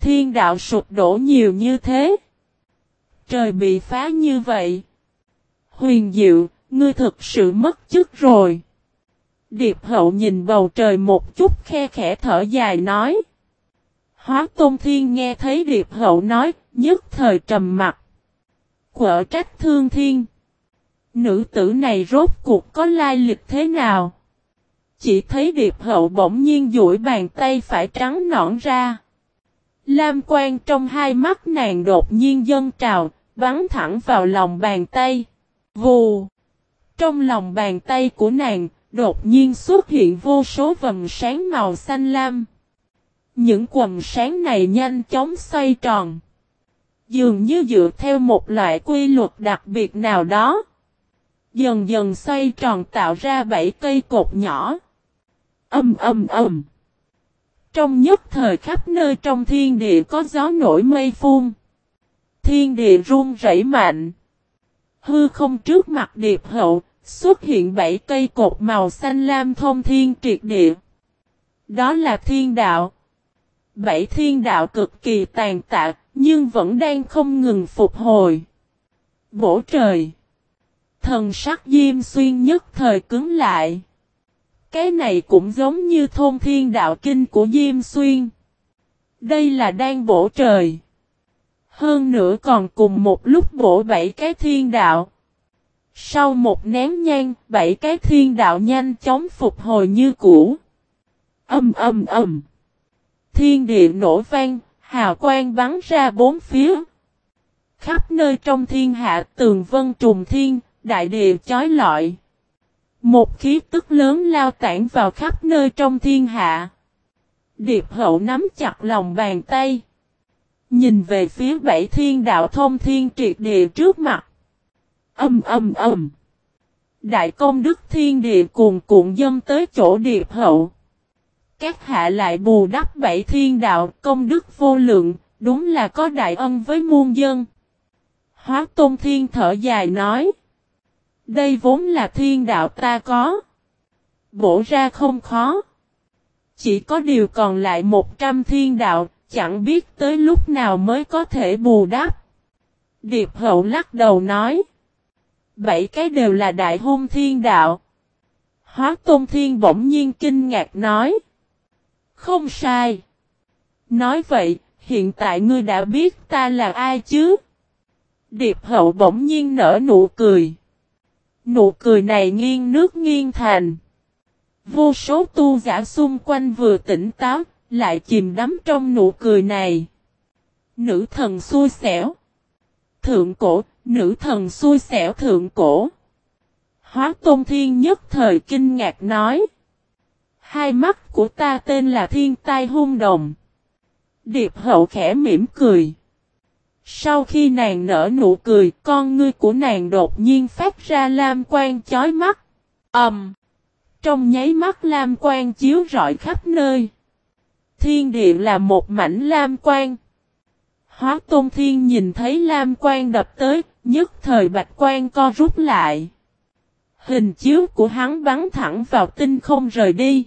Thiên đạo sụp đổ nhiều như thế. Trời bị phá như vậy. Huyền diệu, ngươi thực sự mất chức rồi. Điệp hậu nhìn bầu trời một chút khe khẽ thở dài nói. Hóa Tôn Thiên nghe thấy Điệp hậu nói, nhất thời trầm mặt. Quở trách thương thiên. Nữ tử này rốt cuộc có lai lịch thế nào? Chỉ thấy điệp hậu bỗng nhiên duỗi bàn tay phải trắng nõn ra. Lam quan trong hai mắt nàng đột nhiên dâng trào, bắn thẳng vào lòng bàn tay. Vù! Trong lòng bàn tay của nàng, đột nhiên xuất hiện vô số vầng sáng màu xanh lam. Những quầng sáng này nhanh chóng xoay tròn. Dường như dựa theo một loại quy luật đặc biệt nào đó. Dần dần xoay tròn tạo ra bảy cây cột nhỏ. Âm âm âm. Trong nhất thời khắp nơi trong thiên địa có gió nổi mây phun. Thiên địa run rẩy mạnh. Hư không trước mặt điệp hậu, xuất hiện bảy cây cột màu xanh lam thông thiên triệt địa. Đó là thiên đạo. Bảy thiên đạo cực kỳ tàn tạ, nhưng vẫn đang không ngừng phục hồi. Bổ trời. Thần sắc Diêm Xuyên nhất thời cứng lại. Cái này cũng giống như thôn thiên đạo kinh của Diêm Xuyên. Đây là đang bổ trời. Hơn nữa còn cùng một lúc bổ bảy cái thiên đạo. Sau một nén nhang, bảy cái thiên đạo nhanh chóng phục hồi như cũ. Âm âm âm. Thiên địa nổ vang, hào quang bắn ra bốn phía. Khắp nơi trong thiên hạ tường vân trùng thiên, đại địa chói lọi. Một khí tức lớn lao tản vào khắp nơi trong thiên hạ. Điệp hậu nắm chặt lòng bàn tay. Nhìn về phía bảy thiên đạo thông thiên triệt địa trước mặt. Âm âm âm. Đại công đức thiên địa cuồn cuộn dâng tới chỗ điệp hậu. Các hạ lại bù đắp bảy thiên đạo công đức vô lượng, đúng là có đại ân với muôn dân. Hóa tôn thiên thở dài nói. Đây vốn là thiên đạo ta có. Bổ ra không khó. Chỉ có điều còn lại một trăm thiên đạo, chẳng biết tới lúc nào mới có thể bù đắp. Điệp hậu lắc đầu nói. Bảy cái đều là đại hôn thiên đạo. Hóa tôn thiên bỗng nhiên kinh ngạc nói. Không sai. Nói vậy, hiện tại ngươi đã biết ta là ai chứ? Điệp hậu bỗng nhiên nở nụ cười. Nụ cười này nghiêng nước nghiêng thành. Vô số tu giả xung quanh vừa tỉnh táo, lại chìm đắm trong nụ cười này. Nữ thần xui xẻo. Thượng cổ, nữ thần xui xẻo thượng cổ. Hóa Tôn Thiên nhất thời kinh ngạc nói. Hai mắt của ta tên là Thiên Tai Hung Đồng. Điệp hậu khẽ mỉm cười. Sau khi nàng nở nụ cười, con ngươi của nàng đột nhiên phát ra lam quang chói mắt. ầm, um, Trong nháy mắt lam quang chiếu rọi khắp nơi. Thiên địa là một mảnh lam quang. Hóa Tôn Thiên nhìn thấy lam quang đập tới, nhất thời bạch quang co rút lại. Hình chiếu của hắn bắn thẳng vào tinh không rời đi.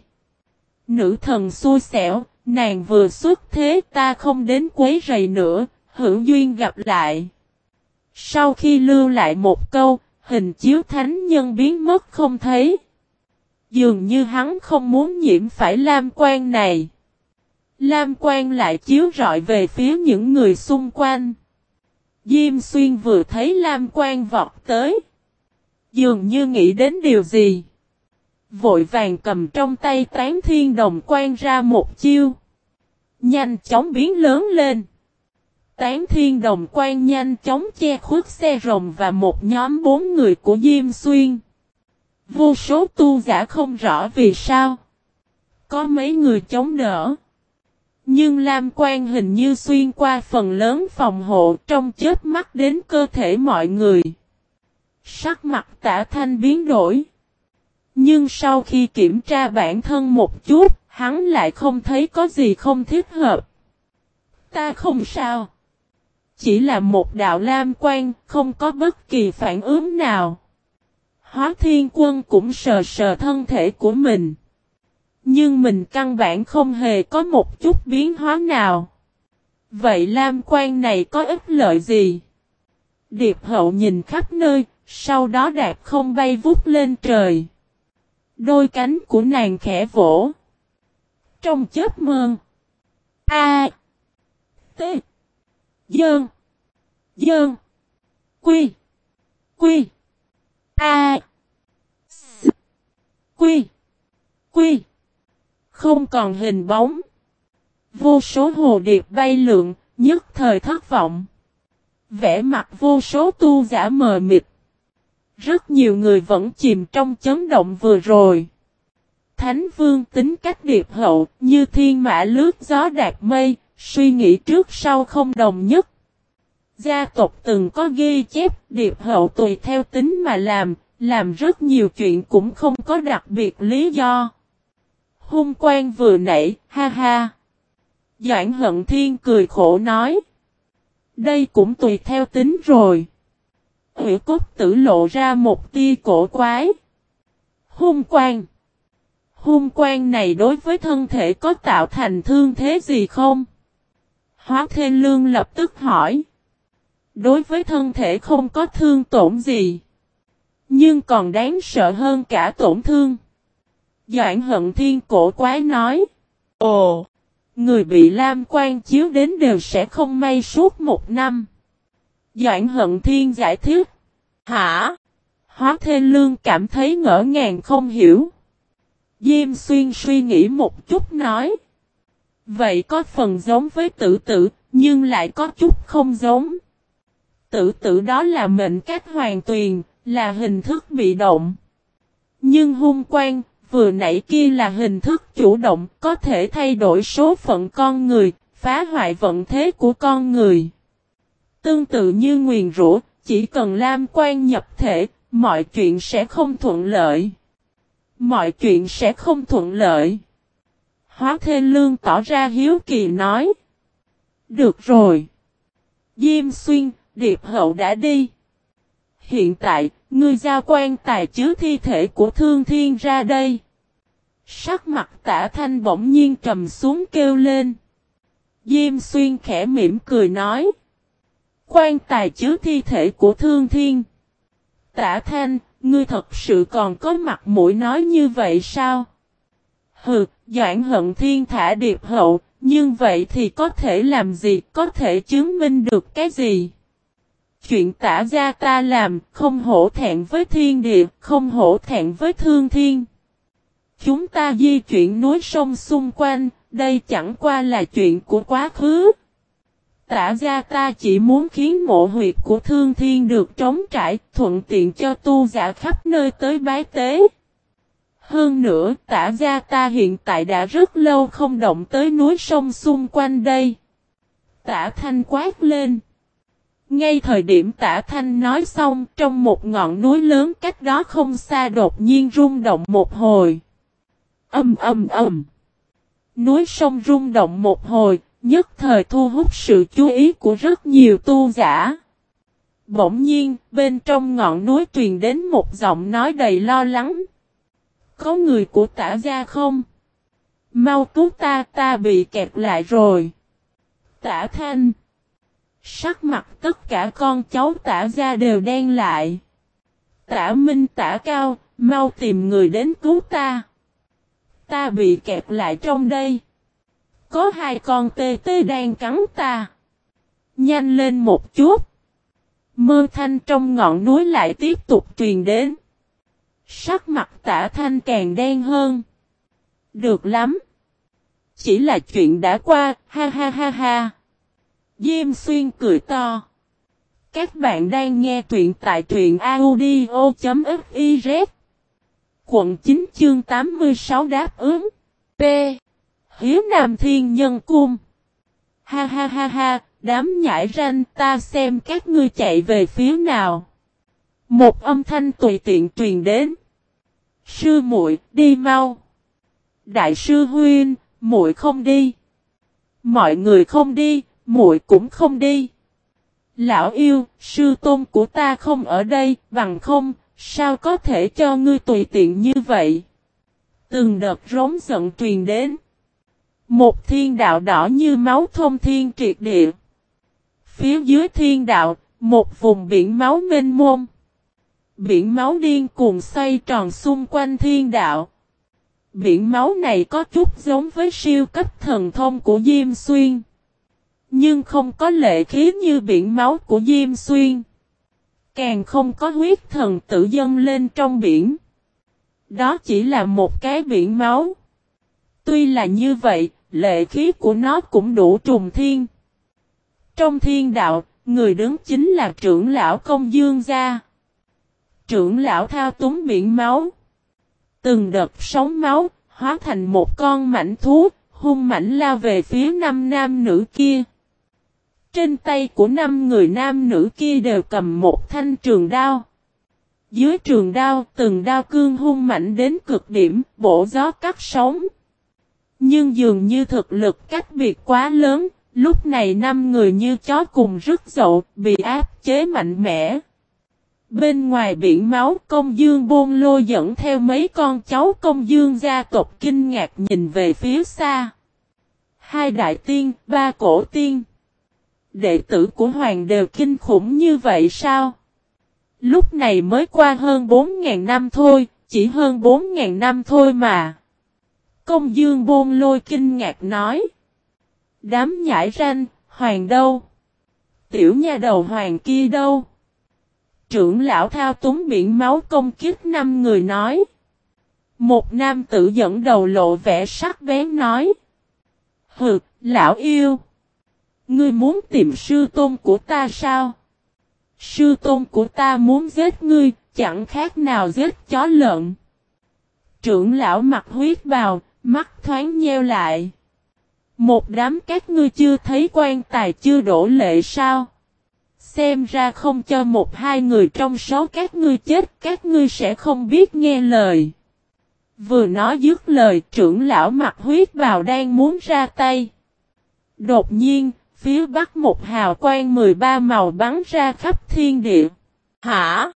Nữ thần xui xẻo, nàng vừa xuất thế ta không đến quấy rầy nữa, hữu duyên gặp lại. Sau khi lưu lại một câu, hình chiếu thánh nhân biến mất không thấy. Dường như hắn không muốn nhiễm phải lam quan này. Lam quan lại chiếu rọi về phía những người xung quanh. Diêm xuyên vừa thấy lam quan vọt tới. Dường như nghĩ đến điều gì. Vội vàng cầm trong tay tán thiên đồng quan ra một chiêu. Nhanh chóng biến lớn lên. Tán thiên đồng quan nhanh chóng che khuất xe rồng và một nhóm bốn người của Diêm Xuyên. Vô số tu giả không rõ vì sao. Có mấy người chống đỡ. Nhưng Lam Quan hình như xuyên qua phần lớn phòng hộ trong chết mắt đến cơ thể mọi người. Sắc mặt tả thanh biến đổi. Nhưng sau khi kiểm tra bản thân một chút, hắn lại không thấy có gì không thích hợp. Ta không sao. Chỉ là một đạo lam quan, không có bất kỳ phản ứng nào. Hóa thiên quân cũng sờ sờ thân thể của mình. Nhưng mình căn bản không hề có một chút biến hóa nào. Vậy lam quan này có ích lợi gì? Điệp hậu nhìn khắp nơi, sau đó đạp không bay vút lên trời. Đôi cánh của nàng khẽ vỗ. Trong chớp mơn. A. T. Dơn. Dơn. Quy. Quy. A. S. Quy. Quy. Không còn hình bóng. Vô số hồ điệp bay lượn, nhất thời thất vọng. Vẽ mặt vô số tu giả mờ mịt. Rất nhiều người vẫn chìm trong chấn động vừa rồi. Thánh vương tính cách điệp hậu, như thiên mã lướt gió đạt mây, suy nghĩ trước sau không đồng nhất. Gia tộc từng có ghi chép, điệp hậu tùy theo tính mà làm, làm rất nhiều chuyện cũng không có đặc biệt lý do. Hung quan vừa nãy, ha ha. Doãn hận thiên cười khổ nói. Đây cũng tùy theo tính rồi. Hủy cốt tử lộ ra một tia cổ quái. Hung quan. Hung quan này đối với thân thể có tạo thành thương thế gì không? Hóa Thê Lương lập tức hỏi. Đối với thân thể không có thương tổn gì. Nhưng còn đáng sợ hơn cả tổn thương. Doãn hận thiên cổ quái nói. Ồ! Người bị Lam quan chiếu đến đều sẽ không may suốt một năm. Doãn hận thiên giải thích. Hả? Hóa Thê Lương cảm thấy ngỡ ngàng không hiểu. Diêm xuyên suy nghĩ một chút nói. Vậy có phần giống với tự tử, nhưng lại có chút không giống. tự tử đó là mệnh cách hoàn tuyền, là hình thức bị động. Nhưng hung quan, vừa nãy kia là hình thức chủ động, có thể thay đổi số phận con người, phá hoại vận thế của con người. Tương tự như nguyền rủa, chỉ cần Lam quan nhập thể, mọi chuyện sẽ không thuận lợi. Mọi chuyện sẽ không thuận lợi. Hóa Thê Lương tỏ ra hiếu kỳ nói. Được rồi. Diêm xuyên, điệp hậu đã đi. Hiện tại, ngươi giao quan tài chứa thi thể của thương thiên ra đây. Sắc mặt tả thanh bỗng nhiên trầm xuống kêu lên. Diêm xuyên khẽ mỉm cười nói. Quan tài chứa thi thể của thương thiên. Tả thanh, ngươi thật sự còn có mặt mũi nói như vậy sao? Hừ, Doãn hận thiên thả điệp hậu, nhưng vậy thì có thể làm gì, có thể chứng minh được cái gì? Chuyện tả ra ta làm, không hổ thẹn với thiên địa, không hổ thẹn với thương thiên. Chúng ta di chuyển núi sông xung quanh, đây chẳng qua là chuyện của quá khứ tả gia ta chỉ muốn khiến mộ huyệt của thương thiên được trống trải, thuận tiện cho tu giả khắp nơi tới bái tế. Hơn nữa, tả gia ta hiện tại đã rất lâu không động tới núi sông xung quanh đây. Tả thanh quát lên. Ngay thời điểm tả thanh nói xong, trong một ngọn núi lớn cách đó không xa đột nhiên rung động một hồi. Âm âm âm. Núi sông rung động một hồi, nhất thời thu hút sự chú ý của rất nhiều tu giả. Bỗng nhiên, bên trong ngọn núi truyền đến một giọng nói đầy lo lắng. Có người của tả gia không? Mau cứu ta, ta bị kẹt lại rồi. Tả thanh. Sắc mặt tất cả con cháu tả gia đều đen lại. Tả minh tả cao, mau tìm người đến cứu ta. Ta bị kẹt lại trong đây. Có hai con tê tê đang cắn ta. Nhanh lên một chút. Mơ thanh trong ngọn núi lại tiếp tục truyền đến. Sắc mặt tả thanh càng đen hơn. Được lắm. Chỉ là chuyện đã qua, ha ha ha ha. Diêm xuyên cười to. Các bạn đang nghe truyện tại truyện audio.fif Quận 9 chương 86 đáp ứng. P. Hiếu Nam Thiên Nhân Cung. Ha ha ha ha, đám nhãi ranh ta xem các ngươi chạy về phía nào. Một âm thanh tùy tiện truyền đến. Sư muội đi mau. Đại sư Huyên, muội không đi. Mọi người không đi, muội cũng không đi. Lão yêu, sư tôn của ta không ở đây, bằng không, sao có thể cho ngươi tùy tiện như vậy? Từng đợt rống giận truyền đến. Một thiên đạo đỏ như máu thông thiên triệt địa. Phía dưới thiên đạo, một vùng biển máu mênh mông. Biển máu điên cuồng xoay tròn xung quanh thiên đạo. Biển máu này có chút giống với siêu cấp thần thông của Diêm Xuyên. Nhưng không có lệ khí như biển máu của Diêm Xuyên. Càng không có huyết thần tự dâng lên trong biển. Đó chỉ là một cái biển máu. Tuy là như vậy, lệ khí của nó cũng đủ trùng thiên. Trong thiên đạo, người đứng chính là trưởng lão công dương gia. Trưởng lão thao túng biển máu. Từng đợt sóng máu, hóa thành một con mảnh thú, hung mảnh lao về phía năm nam nữ kia. Trên tay của năm người nam nữ kia đều cầm một thanh trường đao. Dưới trường đao, từng đao cương hung mạnh đến cực điểm, bổ gió cắt sóng. Nhưng dường như thực lực cách biệt quá lớn, lúc này năm người như chó cùng rứt dậu, bị áp chế mạnh mẽ. Bên ngoài biển máu công dương bôn lô dẫn theo mấy con cháu công dương gia tộc kinh ngạc nhìn về phía xa. Hai đại tiên, ba cổ tiên. Đệ tử của hoàng đều kinh khủng như vậy sao? Lúc này mới qua hơn 4.000 năm thôi, chỉ hơn 4.000 năm thôi mà. Công dương bôn lôi kinh ngạc nói. Đám nhãi ranh, hoàng đâu? Tiểu nha đầu hoàng kia đâu? Trưởng lão thao túng biển máu công kích năm người nói. Một nam tử dẫn đầu lộ vẻ sắc bén nói. Hừ, lão yêu. Ngươi muốn tìm sư tôn của ta sao? Sư tôn của ta muốn giết ngươi, chẳng khác nào giết chó lợn. Trưởng lão mặt huyết bào, mắt thoáng nheo lại. Một đám các ngươi chưa thấy quan tài chưa đổ lệ sao? Xem ra không cho một hai người trong số các ngươi chết, các ngươi sẽ không biết nghe lời. Vừa nói dứt lời trưởng lão mặt huyết vào đang muốn ra tay. Đột nhiên, phía bắc một hào quang 13 màu bắn ra khắp thiên địa. Hả?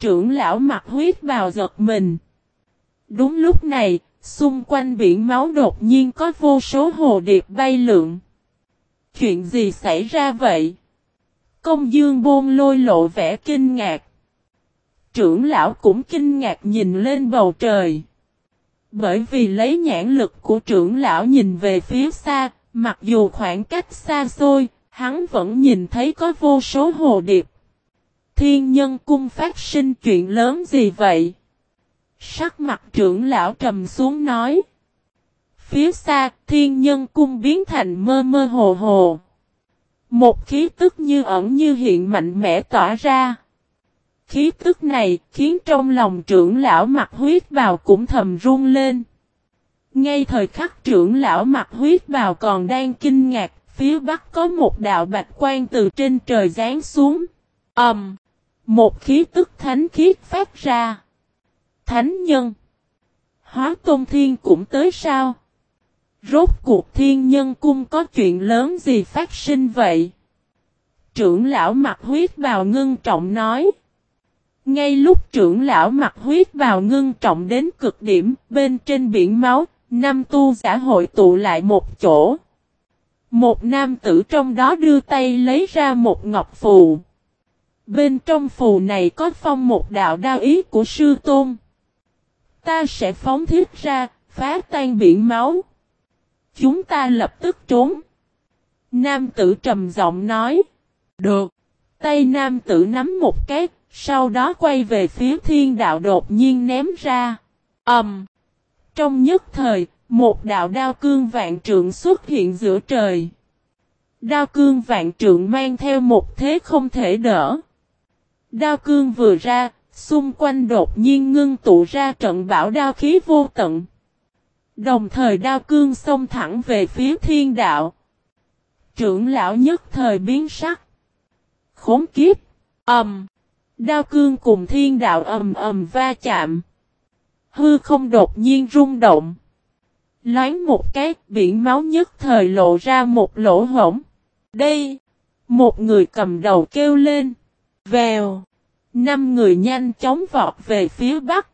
Trưởng lão mặt huyết vào giật mình. Đúng lúc này, xung quanh biển máu đột nhiên có vô số hồ điệp bay lượn. Chuyện gì xảy ra vậy? Công dương bôn lôi lộ vẻ kinh ngạc. Trưởng lão cũng kinh ngạc nhìn lên bầu trời. Bởi vì lấy nhãn lực của trưởng lão nhìn về phía xa, mặc dù khoảng cách xa xôi, hắn vẫn nhìn thấy có vô số hồ điệp. Thiên nhân cung phát sinh chuyện lớn gì vậy? Sắc mặt trưởng lão trầm xuống nói. Phía xa, thiên nhân cung biến thành mơ mơ hồ hồ. Một khí tức như ẩn như hiện mạnh mẽ tỏa ra. Khí tức này khiến trong lòng trưởng lão mặt huyết bào cũng thầm run lên. Ngay thời khắc trưởng lão mặt huyết bào còn đang kinh ngạc, phía bắc có một đạo bạch quan từ trên trời giáng xuống. ầm, um, Một khí tức thánh khiết phát ra. Thánh nhân. Hóa tôn thiên cũng tới sao? Rốt cuộc thiên nhân cung có chuyện lớn gì phát sinh vậy? Trưởng lão mặt huyết bào ngưng trọng nói. Ngay lúc trưởng lão mặt huyết bào ngưng trọng đến cực điểm, bên trên biển máu, năm tu giả hội tụ lại một chỗ. Một nam tử trong đó đưa tay lấy ra một ngọc phù. Bên trong phù này có phong một đạo đao ý của sư tôn. Ta sẽ phóng thiết ra, phá tan biển máu. Chúng ta lập tức trốn. Nam tử trầm giọng nói. Được. Tay nam tử nắm một cái, sau đó quay về phía thiên đạo đột nhiên ném ra. ầm. Um. Trong nhất thời, một đạo đao cương vạn trượng xuất hiện giữa trời. Đao cương vạn trượng mang theo một thế không thể đỡ. Đao cương vừa ra, xung quanh đột nhiên ngưng tụ ra trận bão đao khí vô tận. Đồng thời đao cương xông thẳng về phía thiên đạo. Trưởng lão nhất thời biến sắc. Khốn kiếp. Ẩm. đao cương cùng thiên đạo ầm ầm va chạm. Hư không đột nhiên rung động. Loáng một cái, biển máu nhất thời lộ ra một lỗ hổng. Đây. Một người cầm đầu kêu lên. Vèo. Năm người nhanh chóng vọt về phía bắc.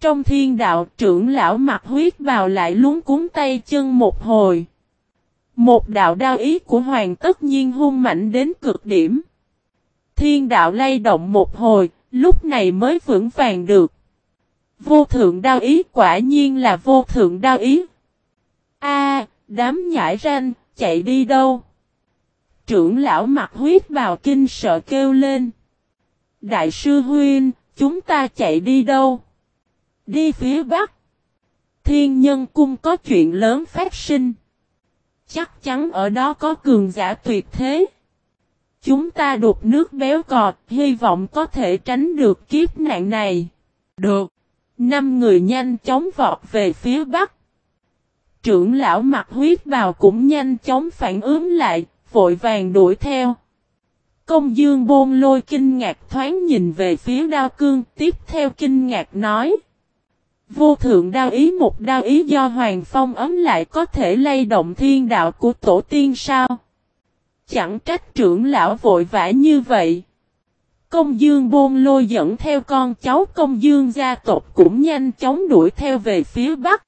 Trong thiên đạo trưởng lão mặt huyết bào lại luống cúng tay chân một hồi. Một đạo đao ý của hoàng tất nhiên hung mạnh đến cực điểm. Thiên đạo lay động một hồi, lúc này mới vững vàng được. Vô thượng đao ý quả nhiên là vô thượng đao ý. A, đám nhãi ranh, chạy đi đâu? Trưởng lão mặt huyết bào kinh sợ kêu lên. Đại sư Huyên, chúng ta chạy đi đâu? Đi phía Bắc. Thiên nhân cung có chuyện lớn phát sinh. Chắc chắn ở đó có cường giả tuyệt thế. Chúng ta đục nước béo cọt, hy vọng có thể tránh được kiếp nạn này. Được. Năm người nhanh chóng vọt về phía Bắc. Trưởng lão mặt huyết bào cũng nhanh chóng phản ứng lại, vội vàng đuổi theo. Công dương bôn lôi kinh ngạc thoáng nhìn về phía đao cương, tiếp theo kinh ngạc nói. Vô thượng đao ý một đao ý do Hoàng Phong ấm lại có thể lay động thiên đạo của tổ tiên sao? Chẳng trách trưởng lão vội vã như vậy. Công dương bôn lôi dẫn theo con cháu công dương gia tộc cũng nhanh chóng đuổi theo về phía bắc.